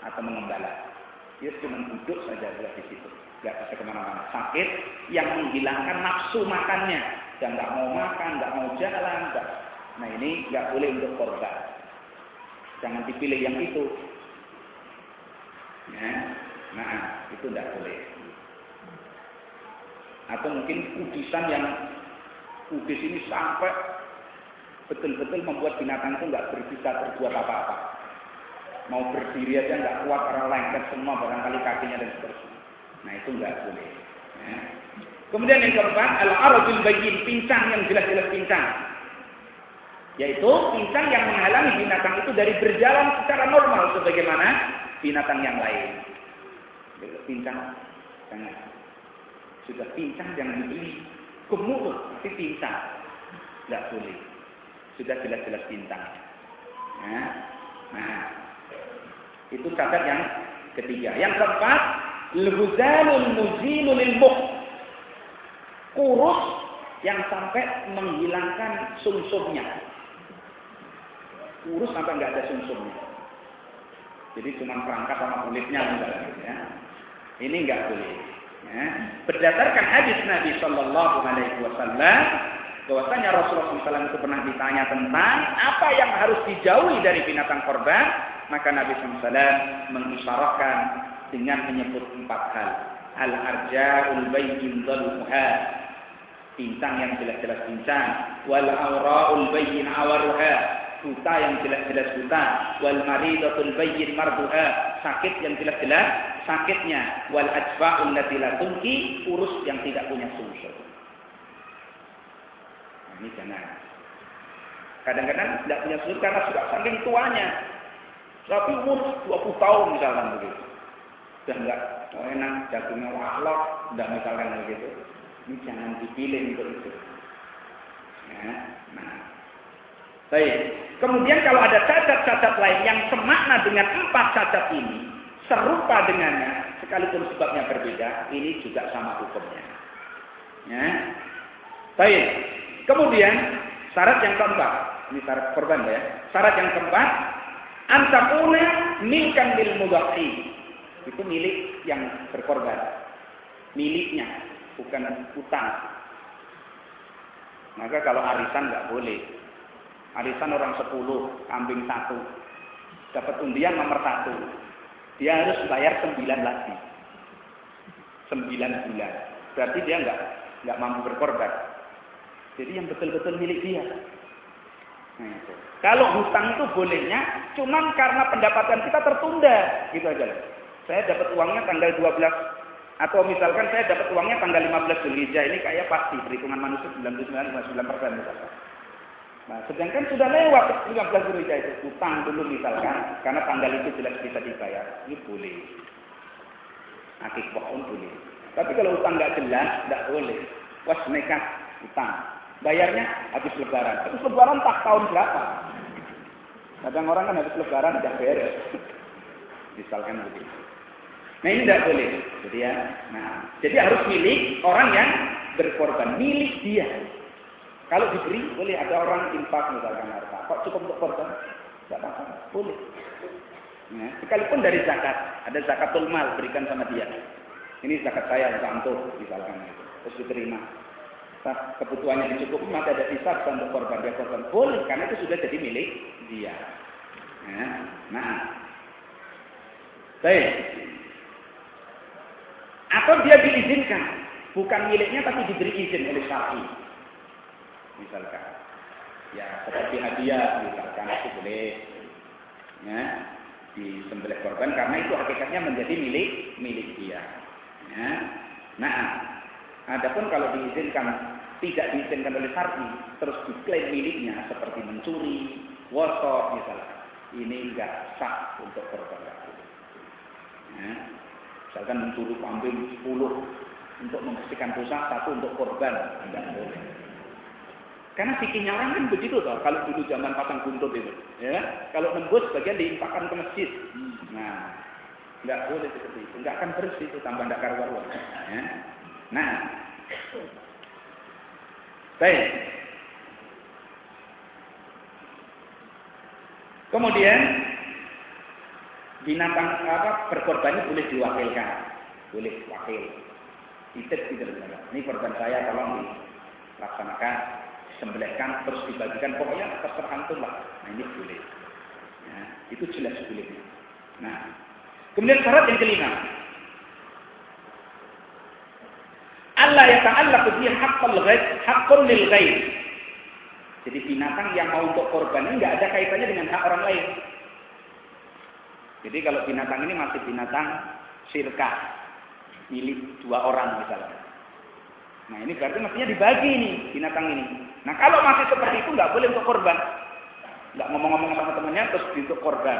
atau mengembala. Dia cuma duduk saja di situ, nggak bisa ke mana-mana. Sakit yang menghilangkan nafsu makannya, dan nggak mau makan, nggak mau jalan, nggak. Nah ini nggak boleh untuk korban. Jangan dipilih yang itu. Ya, nah itu nggak boleh. Atau mungkin kudisan yang Bugis ini sampai betul-betul membuat binatang itu nggak berbisa berbuat apa-apa. Mau berdiri aja nggak kuat karena lengket semua barangkali kakinya dan seterusnya. Nah itu nggak boleh. Ya. Kemudian yang keempat, al-arajul bayyin, pincang yang jelas-jelas pincang. Yaitu pincang yang menghalangi binatang itu dari berjalan secara normal sebagaimana binatang yang lain. Pincang, jangan. Sudah pincang jangan dibeli. Gemuk tapi pincang. Tidak boleh. Sudah jelas-jelas pincang. Ya. Nah, itu catat yang ketiga. Yang keempat, lhuzalul muzilul lil kurus yang sampai menghilangkan sumsumnya. Kurus sampai nggak ada sumsumnya. Jadi cuma perangkat sama kulitnya misalnya. Ya. Ini nggak boleh. Ya. Berdasarkan hadis Nabi Shallallahu Alaihi Wasallam, bahwasanya Rasulullah SAW itu pernah ditanya tentang apa yang harus dijauhi dari binatang korban, maka Nabi SAW mengisyaratkan dengan menyebut empat hal. Al-arja'ul bayyin dhaluha bintang yang jelas-jelas bintang. Wal auraul bayyin awaruha buta yang jelas-jelas buta. Wal maridatul bayyin marduha sakit yang jelas-jelas sakitnya. Wal ajfa'ul lati urus yang tidak punya sumsur ini jangan kadang-kadang tidak punya sumsur karena sudah saking tuanya tapi umur 20 tahun misalkan begitu sudah enggak enak jagungnya wahlok enggak misalkan begitu ini jangan dipilih untuk itu. Ya, nah. Baik. Kemudian kalau ada cacat-cacat lain yang semakna dengan empat cacat ini, serupa dengannya, sekalipun sebabnya berbeda, ini juga sama hukumnya. Ya. Baik. Kemudian syarat yang keempat, ini syarat korban ya. Syarat yang keempat, antakuna milkan bil mudhahi. Itu milik yang berkorban. Miliknya bukan utang. Maka kalau arisan nggak boleh. Arisan orang sepuluh, kambing satu. Dapat undian nomor satu. Dia harus bayar sembilan lagi. Sembilan bulan. Berarti dia nggak nggak mampu berkorban. Jadi yang betul-betul milik dia. Nah. Kalau hutang itu bolehnya cuman karena pendapatan kita tertunda, gitu aja. Saya dapat uangnya tanggal 12 atau misalkan saya dapat uangnya tanggal 15 Zulhijjah ini kayak pasti perhitungan manusia 99,9 persen misalkan. Nah, sedangkan sudah lewat 15 Zulhijjah itu utang dulu misalkan karena tanggal itu jelas bisa dibayar, ini boleh. Akik pun boleh. Tapi kalau utang nggak jelas, nggak boleh. Was nekat utang. Bayarnya habis lebaran. Habis lebaran tak tahun berapa? Kadang orang kan habis lebaran udah beres. Misalkan begitu. Nah ini tidak boleh. Jadi ya, nah, jadi harus milik orang yang berkorban, milik dia. Kalau diberi, boleh ada orang infak misalkan harta. Kok cukup untuk korban? Tidak apa-apa, boleh. Ya, sekalipun dari zakat, ada zakatul mal berikan sama dia. Ini zakat saya untuk misalkan. Terus diterima. Nah, kebutuhannya dicukupi, maka ada sisa untuk korban dia korban. Boleh, karena itu sudah jadi milik dia. Ya, nah, baik. Atau dia diizinkan, bukan miliknya tapi diberi izin oleh syar'i. Misalkan, ya seperti hadiah misalkan itu boleh, ya disembelih korban karena itu hakikatnya menjadi milik milik dia. Ya. Nah, adapun kalau diizinkan tidak diizinkan oleh syar'i terus diklaim miliknya seperti mencuri, wosok misalkan, ini enggak sah untuk korban. Ya. Misalkan mencuri kambing 10 untuk membersihkan dosa, satu untuk korban. Tidak boleh. Karena fikihnya orang kan begitu toh. Kalau dulu zaman pasang buntut itu, ya. Kalau nembus bagian diinfakkan ke masjid. Nah, nggak boleh seperti itu. Nggak akan bersih itu tambah tidak karuan. Ya. Nah, baik. Kemudian binatang apa berkorbannya boleh diwakilkan, boleh wakil. Titip gitu Ini korban saya tolong dilaksanakan, sembelihkan terus dibagikan pokoknya terserah antum lah. Nah ini boleh. Ya, itu jelas boleh. Nah, kemudian syarat yang kelima. Al Allah ya ta'allaqu bi haqqul ghaib, haqqul lil ghaib. Jadi binatang yang mau untuk korban ini nggak ada kaitannya dengan hak orang lain. Jadi kalau binatang ini masih binatang sirka, milik dua orang misalnya. Nah ini berarti mestinya dibagi nih binatang ini. Nah kalau masih seperti itu nggak boleh untuk korban. Nggak ngomong-ngomong sama temannya terus untuk korban.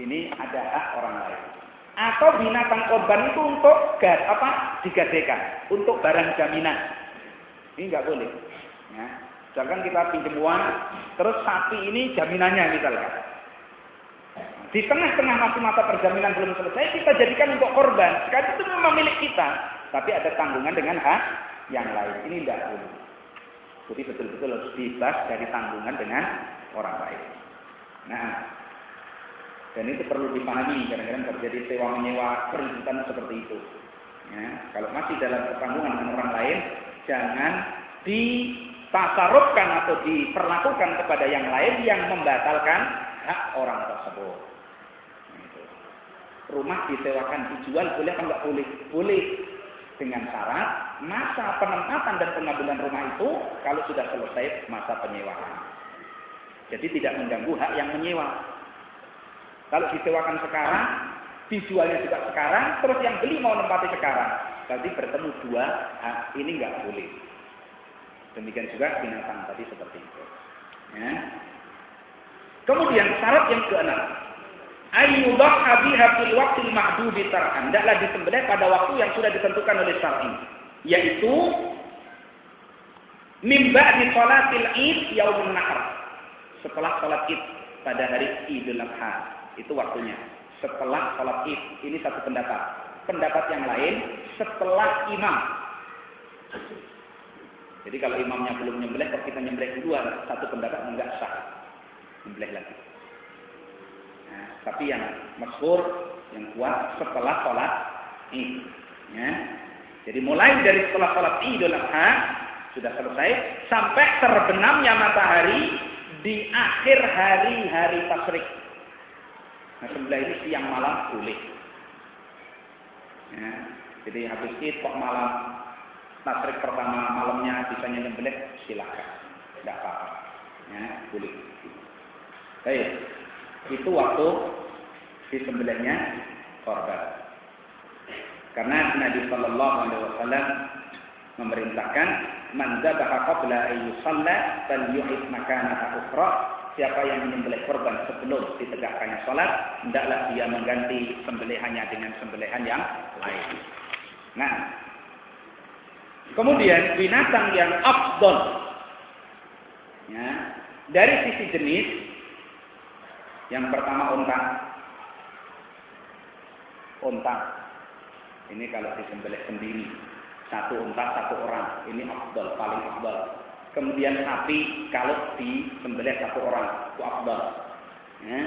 Ini ada hak orang lain. Atau binatang korban itu untuk gas apa digadekan, untuk barang jaminan. Ini nggak boleh. Ya. Misalkan kita pinjam uang, terus sapi ini jaminannya misalkan. Di tengah-tengah masih masa perjaminan belum selesai, kita jadikan untuk korban. Sekarang itu memang milik kita, tapi ada tanggungan dengan hak yang lain. Ini tidak boleh. Jadi betul-betul harus bebas dari tanggungan dengan orang lain. Nah, dan itu perlu dipahami kadang-kadang terjadi sewa menyewa perizinan seperti itu. Ya, kalau masih dalam ketanggungan dengan orang lain, jangan di tasarufkan atau diperlakukan kepada yang lain yang membatalkan hak orang tersebut. Rumah disewakan dijual boleh apa enggak boleh? Boleh dengan syarat masa penempatan dan pengambilan rumah itu kalau sudah selesai masa penyewaan. Jadi tidak mengganggu hak yang menyewa. Kalau disewakan sekarang, dijualnya juga sekarang, terus yang beli mau nempati sekarang. Berarti bertemu dua, hak ini enggak boleh. Demikian juga binatang tadi seperti itu. Ya. Kemudian syarat yang keenam, ayyudah biha fil waqtil ma'dudi tar'an. Hendaklah disembelih pada waktu yang sudah ditentukan oleh syar'i, yaitu mimba di salatil id yaumun nahar. Setelah salat id pada hari Idul Adha. Itu waktunya. Setelah salat id. Ini satu pendapat. Pendapat yang lain setelah imam jadi kalau imamnya belum nyembelih, kalau kita nyembelih duluan, satu pendapat enggak sah. Nyembelih lagi. Nah, tapi yang masyhur, yang kuat setelah sholat id. Ya. Jadi mulai dari setelah sholat idul adha sudah selesai sampai terbenamnya matahari di akhir hari-hari tasrik. Nah, sebelah ini siang malam boleh. Ya. Jadi habis itu malam Tasrik pertama malamnya bisa nyembelih silakan. Tidak apa-apa. Ya, boleh. Baik. Itu waktu disembelihnya korban. Karena Nabi Shallallahu Alaihi Wasallam memerintahkan man dzabaha qabla an yusalla fal yu'id makanaha ukhra siapa yang menyembelih korban sebelum ditegakkannya salat hendaklah dia mengganti sembelihannya dengan sembelihan yang lain. Nah, Kemudian binatang yang afdol. Ya, dari sisi jenis yang pertama unta. Unta. Ini kalau disembelih sendiri. Satu unta, satu orang. Ini afdol, paling afdol. Kemudian sapi kalau disembelih satu orang, itu afdol. Ya.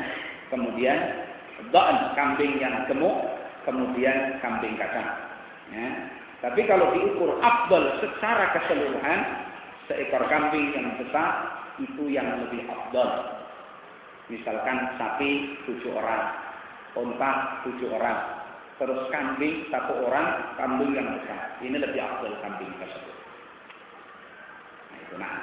Kemudian dan kambing yang gemuk, kemudian kambing kacang. Ya. Tapi kalau diukur afdal secara keseluruhan, seekor kambing yang besar itu yang lebih afdal. Misalkan sapi tujuh orang, unta tujuh orang, terus kambing satu orang, kambing yang besar. Ini lebih afdal kambing tersebut. Nah.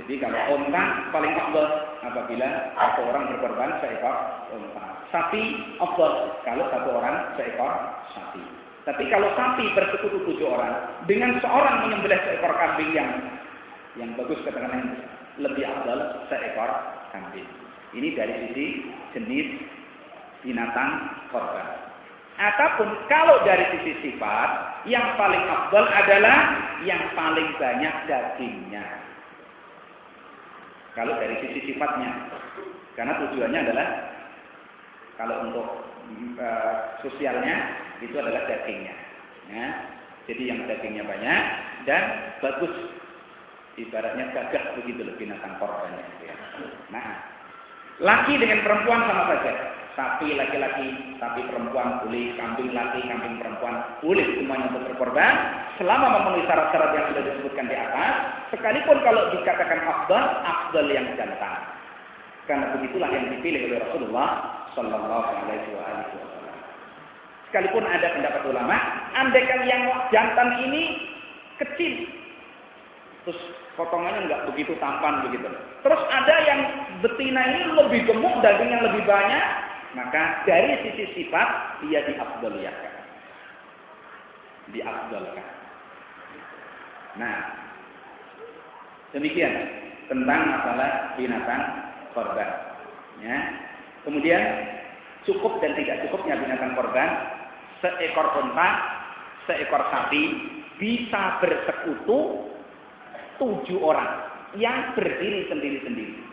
Jadi kalau unta paling afdal apabila satu orang berkorban seekor unta. Sapi afdal kalau satu orang seekor sapi. Tapi kalau sapi bersekutu tujuh orang, dengan seorang menyembelih seekor kambing yang yang bagus katakan lebih abdal seekor kambing. Ini dari sisi jenis binatang korban. Ataupun kalau dari sisi sifat, yang paling abdal adalah yang paling banyak dagingnya. Kalau dari sisi sifatnya, karena tujuannya adalah kalau untuk e, sosialnya itu adalah dagingnya. Ya. Jadi yang dagingnya banyak dan bagus. Ibaratnya gagah begitu lebih binatang korbannya. Ya. Nah, laki dengan perempuan sama saja. Sapi laki-laki, sapi perempuan boleh, kambing laki, kambing perempuan boleh semuanya untuk berkorban selama memenuhi syarat-syarat yang sudah disebutkan di atas. Sekalipun kalau dikatakan afdal, afdal yang jantan. Karena begitulah yang dipilih oleh Rasulullah Sallallahu Alaihi Wasallam. Sekalipun ada pendapat ulama, andaikan yang jantan ini kecil, terus potongannya nggak begitu tampan begitu. Terus ada yang betina ini lebih gemuk, dagingnya lebih banyak, maka dari sisi sifat dia diabdoliakan. Diabdolkan. Nah, demikian tentang masalah binatang korban. Ya. Kemudian cukup dan tidak cukupnya binatang korban seekor unta, seekor sapi bisa bersekutu tujuh orang yang berdiri sendiri-sendiri.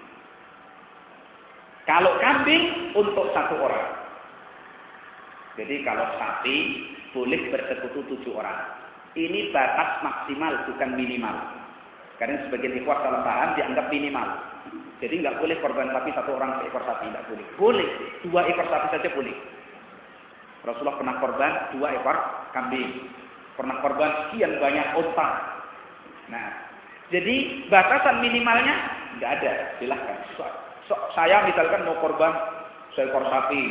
Kalau kambing untuk satu orang. Jadi kalau sapi boleh bersekutu tujuh orang. Ini batas maksimal bukan minimal. Karena sebagian ikhwat salah paham dianggap minimal. Jadi nggak boleh korban sapi satu orang seekor sapi nggak boleh. Boleh dua ekor sapi saja boleh. Rasulullah pernah korban dua ekor kambing. Pernah korban sekian banyak unta. Nah, jadi batasan minimalnya nggak ada, silahkan. Saya misalkan mau korban seekor sapi,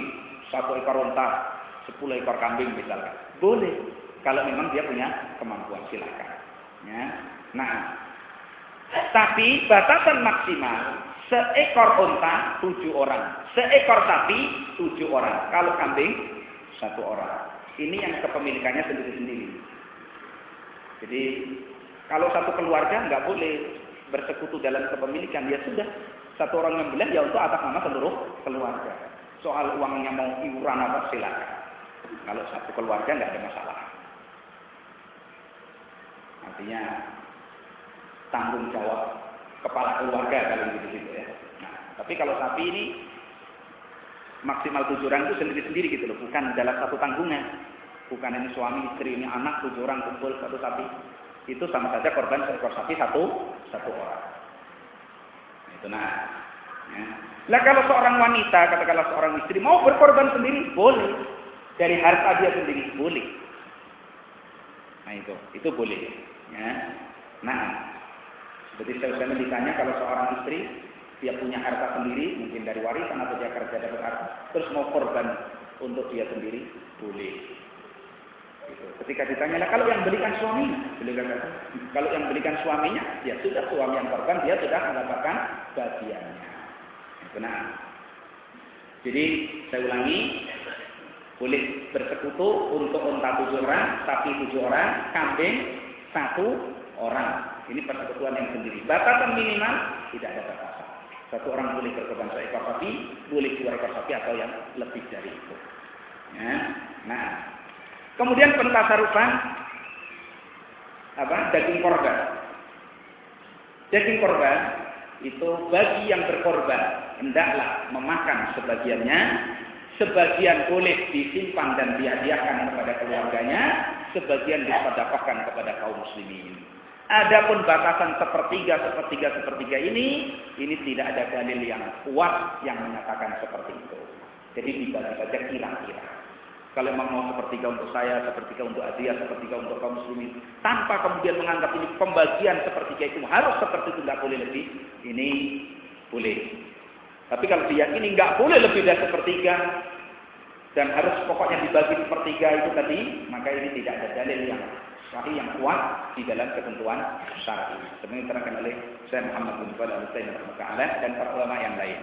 satu ekor unta, sepuluh ekor kambing misalkan, boleh. Kalau memang dia punya kemampuan silahkan. Ya. Nah, tapi batasan maksimal seekor unta tujuh orang, seekor sapi tujuh orang. Kalau kambing satu orang. Ini yang kepemilikannya sendiri-sendiri. Jadi kalau satu keluarga nggak boleh bersekutu dalam kepemilikan, ya sudah satu orang yang beli ya untuk atas nama seluruh keluarga. Soal uangnya mau iuran apa silakan. Kalau satu keluarga nggak ada masalah. Artinya tanggung jawab kepala keluarga kalau gitu-gitu ya. Nah, tapi kalau sapi ini maksimal tujuh orang itu sendiri-sendiri gitu loh, bukan dalam satu tanggungan. Bukan ini suami, istri, ini anak, tujuh orang kumpul satu sapi. Itu sama saja korban seekor sapi satu, satu orang. Itu nah. Ya. Nah kalau seorang wanita, katakanlah seorang istri mau berkorban sendiri, boleh. Dari harta dia sendiri, boleh. Nah itu, itu boleh. Ya. Nah, seperti saya udah ditanya kalau seorang istri dia punya harta sendiri, mungkin dari warisan atau dia kerja dapat harta, terus mau korban untuk dia sendiri, boleh. Ketika ditanya, lah, kalau yang belikan belikan kalau yang belikan suaminya, ya sudah suami yang korban, dia sudah mendapatkan bagiannya. Benar. Jadi saya ulangi, boleh bersekutu untuk unta tujuh orang, sapi tujuh orang, kambing satu orang. Ini persekutuan yang sendiri. Batasan minimal tidak ada batasan. Satu orang boleh berkorban seekor sapi, boleh dua ekor sapi atau yang lebih dari itu. Ya. Nah, kemudian pentasarufan apa? Daging korban. Daging korban itu bagi yang berkorban hendaklah memakan sebagiannya, sebagian boleh disimpan dan dihadiahkan kepada keluarganya, sebagian disedekahkan kepada kaum muslimin. Adapun batasan sepertiga, sepertiga, sepertiga ini, ini tidak ada dalil yang kuat yang menyatakan seperti itu. Jadi dibagi saja kira-kira. Kalau memang mau sepertiga untuk saya, sepertiga untuk Asia, sepertiga untuk kaum muslimin, tanpa kemudian menganggap ini pembagian sepertiga itu harus seperti itu, nggak boleh lebih, ini boleh. Tapi kalau diyakini nggak boleh lebih dari sepertiga, dan harus pokoknya dibagi sepertiga itu tadi, maka ini tidak ada dalil yang sahih yang kuat di dalam ketentuan syar'i. Sebenarnya diterangkan oleh Syekh Muhammad bin Shalih Al-Utsaimin dan para ulama yang lain.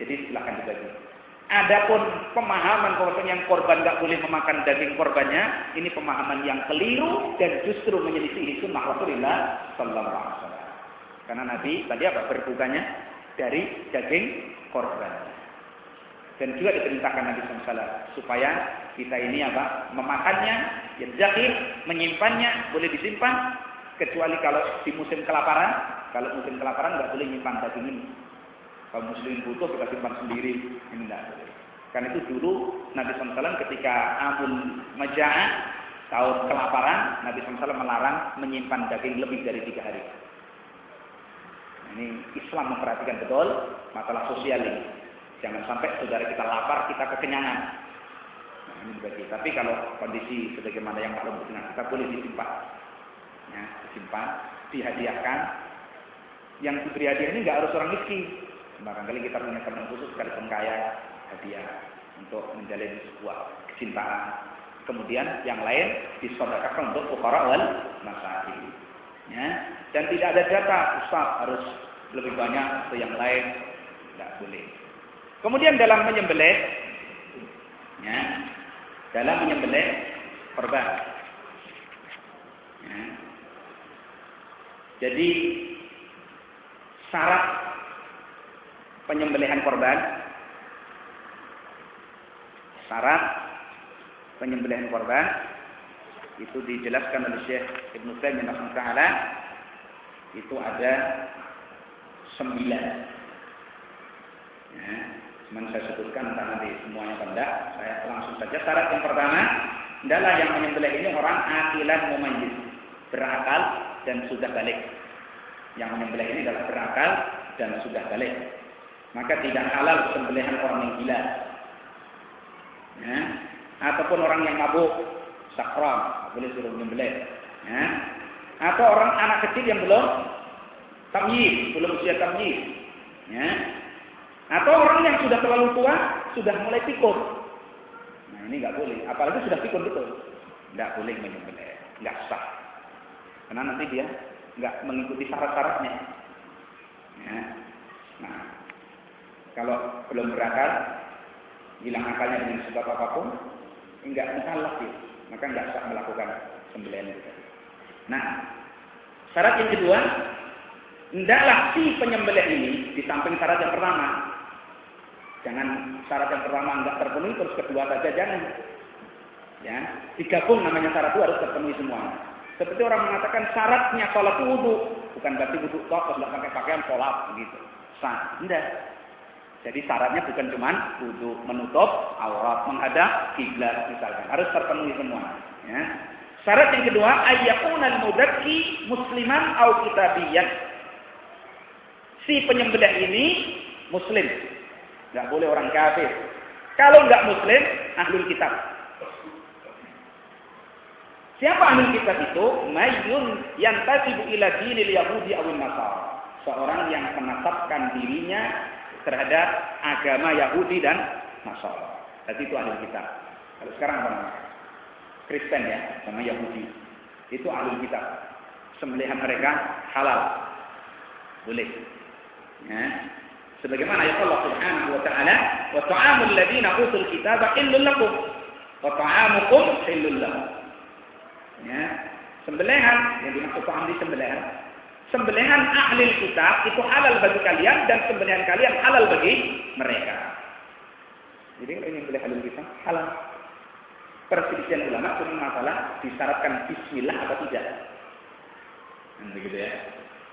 Jadi silakan dibagi. Adapun pemahaman bahwa yang korban nggak boleh memakan daging korbannya, ini pemahaman yang keliru dan justru menyelisih sunnah Rasulullah Sallallahu Alaihi Wasallam. Karena Nabi tadi apa berbukanya dari daging korban. Dan juga diperintahkan Nabi SAW supaya kita ini apa memakannya, ya zahir, menyimpannya, boleh disimpan, kecuali kalau di musim kelaparan. Kalau musim kelaparan nggak boleh menyimpan daging ini. Kalau muslim butuh kita simpan sendiri, ini tidak boleh. Karena itu dulu Nabi SAW ketika Amul Maja'ah tahun kelaparan, Nabi SAW melarang menyimpan daging lebih dari tiga hari. Ini Islam memperhatikan betul masalah sosial ini. Jangan sampai saudara kita lapar, kita kekenyangan. Nah, ini bagi. Tapi kalau kondisi sebagaimana yang maklum dengan kita boleh disimpan. Ya, disimpan, dihadiahkan. Yang diberi hadiah ini nggak harus orang miskin. Barangkali kita punya teman khusus sekalipun kaya hadiah untuk menjalin sebuah kecintaan. Kemudian yang lain disodakakan untuk fukara wal masakin. Ya. Dan tidak ada jatah Ustaz harus lebih banyak atau yang lain. Tidak boleh. Kemudian dalam menyembelih, ya, dalam menyembelih korban. Ya. Jadi syarat penyembelihan korban, syarat penyembelihan korban itu dijelaskan oleh Syekh Ibn Taimiyah taala itu ada sembilan. Ya, cuman saya sebutkan karena nanti semuanya benda, saya langsung saja. Syarat yang pertama adalah yang menyembelih ini orang akilan mumayyiz, berakal dan sudah balik. Yang menyembelih ini adalah berakal dan sudah balik. Maka tidak halal sembelihan orang yang gila. Ya, ataupun orang yang mabuk, sakram, boleh suruh menyembelih. Ya. Atau orang anak kecil yang belum tamyiz, belum usia tamyiz. Ya. Atau orang yang sudah terlalu tua, sudah mulai pikun. Nah, ini nggak boleh. Apalagi sudah pikun betul. Nggak boleh menyembelih, nggak sah. Karena nanti dia nggak mengikuti syarat-syaratnya. Ya. Nah, kalau belum berakal, hilang akalnya dengan sebab apa pun, enggak mukallaf dia, maka enggak sah melakukan sembelihan itu. Nah, syarat yang kedua, hendaklah si penyembelih ini di samping syarat yang pertama. Jangan syarat yang pertama enggak terpenuhi terus kedua saja jangan. Ya, digabung namanya syarat itu harus terpenuhi semua. Seperti orang mengatakan syaratnya sholat wudhu, bukan berarti wudhu toh kalau pakai pakaian sholat begitu. Sah, tidak. Jadi syaratnya bukan cuma wudhu menutup aurat, menghadap kiblat misalkan. Harus terpenuhi semua. Ya. Syarat yang kedua, al mudaki musliman au kitabiyan. Si penyembelih ini muslim. Tidak boleh orang kafir. Kalau nggak muslim, ahlul kitab. Siapa ahlul kitab itu? Mayun yang tasibu ila dinil yahudi awin nasar. Seorang yang menetapkan dirinya terhadap agama Yahudi dan Nasara. Jadi itu ahli kitab. Kalau sekarang apa namanya? Kristen ya, sama Yahudi. Itu ahli kitab. Sembelihan mereka halal. Boleh. Ya. Sebagaimana ayat Allah Subhanahu wa taala, "Wa ta'amul ladzina utul kitaba illul lakum wa ta'amukum illul lahum." Ya. Sembelihan yang dimaksud ta'am di sembelihan sembelihan ahli kitab itu halal bagi kalian dan sembelihan kalian halal bagi mereka. Jadi kalau ini boleh halal kita halal. Perselisihan ulama cuma masalah disyaratkan bismillah atau tidak. Hmm, begitu ya.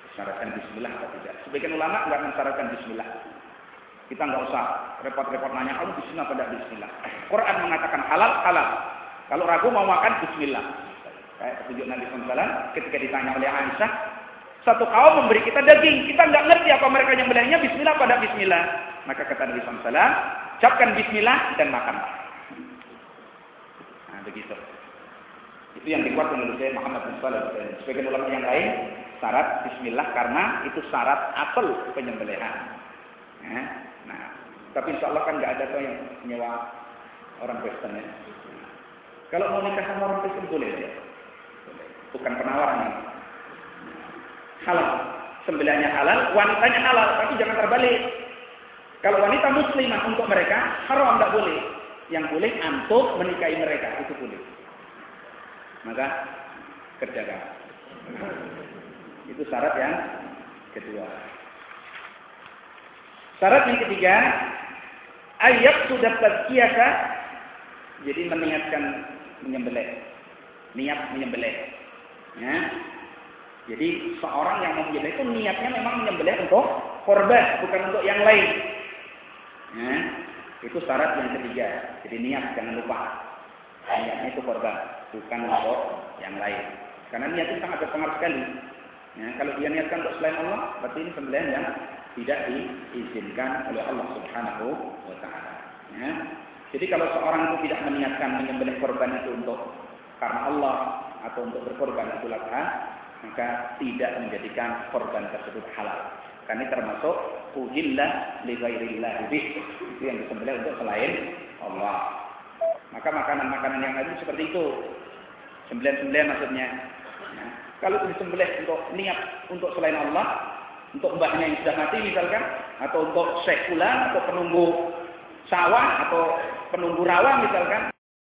Disyaratkan bismillah atau tidak. Sebagian ulama nggak mensyaratkan bismillah. Kita nggak usah repot-repot nanya, kamu bismillah atau tidak bismillah. Quran mengatakan halal, halal. Kalau ragu mau makan bismillah. Kayak petunjuk Nabi SAW ketika ditanya oleh Aisyah, satu kaum memberi kita daging. Kita nggak ngerti apa mereka yang belinya bismillah pada bismillah. Maka kata Nabi SAW, ucapkan bismillah dan makan. Nah, begitu. Itu yang dikuatkan oleh saya Muhammad bin Salih. Sebagian ulama yang lain, syarat bismillah karena itu syarat apel penyembelihan. Ya. Nah, tapi insya Allah kan nggak ada tuh yang nyewa orang Kristen ya. Kalau mau nikah sama orang Kristen boleh ya. Bukan penawaran halal. Sembelihnya halal, wanitanya halal, tapi jangan terbalik. Kalau wanita muslimah untuk mereka, haram tidak boleh. Yang boleh antuk menikahi mereka, itu boleh. Maka kerjakan. Itu syarat yang kedua. Syarat yang ketiga, ayat sudah tazkiyaka, jadi meniatkan menyembelih. Niat menyembelih. Ya, jadi seorang yang mau menyembelih itu niatnya memang menyembelih untuk korban, bukan untuk yang lain. Ya, itu syarat yang ketiga. Jadi niat jangan lupa. Niatnya itu korban, bukan untuk yang lain. Karena niat itu sangat berpengaruh sekali. Ya, kalau dia niatkan untuk selain Allah, berarti ini sembelihan yang tidak diizinkan oleh Allah Subhanahu wa taala. Ya. Jadi kalau seorang itu tidak meniatkan menyembelih korban itu untuk karena Allah atau untuk berkorban itu latah, maka tidak menjadikan korban tersebut halal. Karena termasuk uhillah li ghairillah Itu yang disembelih untuk selain Allah. Maka Maka makanan-makanan yang lain seperti itu. Sembilan-sembilan maksudnya. Nah, kalau disembelih untuk niat untuk selain Allah, untuk mbahnya yang sudah mati misalkan, atau untuk sekulan, atau penunggu sawah, atau penunggu rawa misalkan,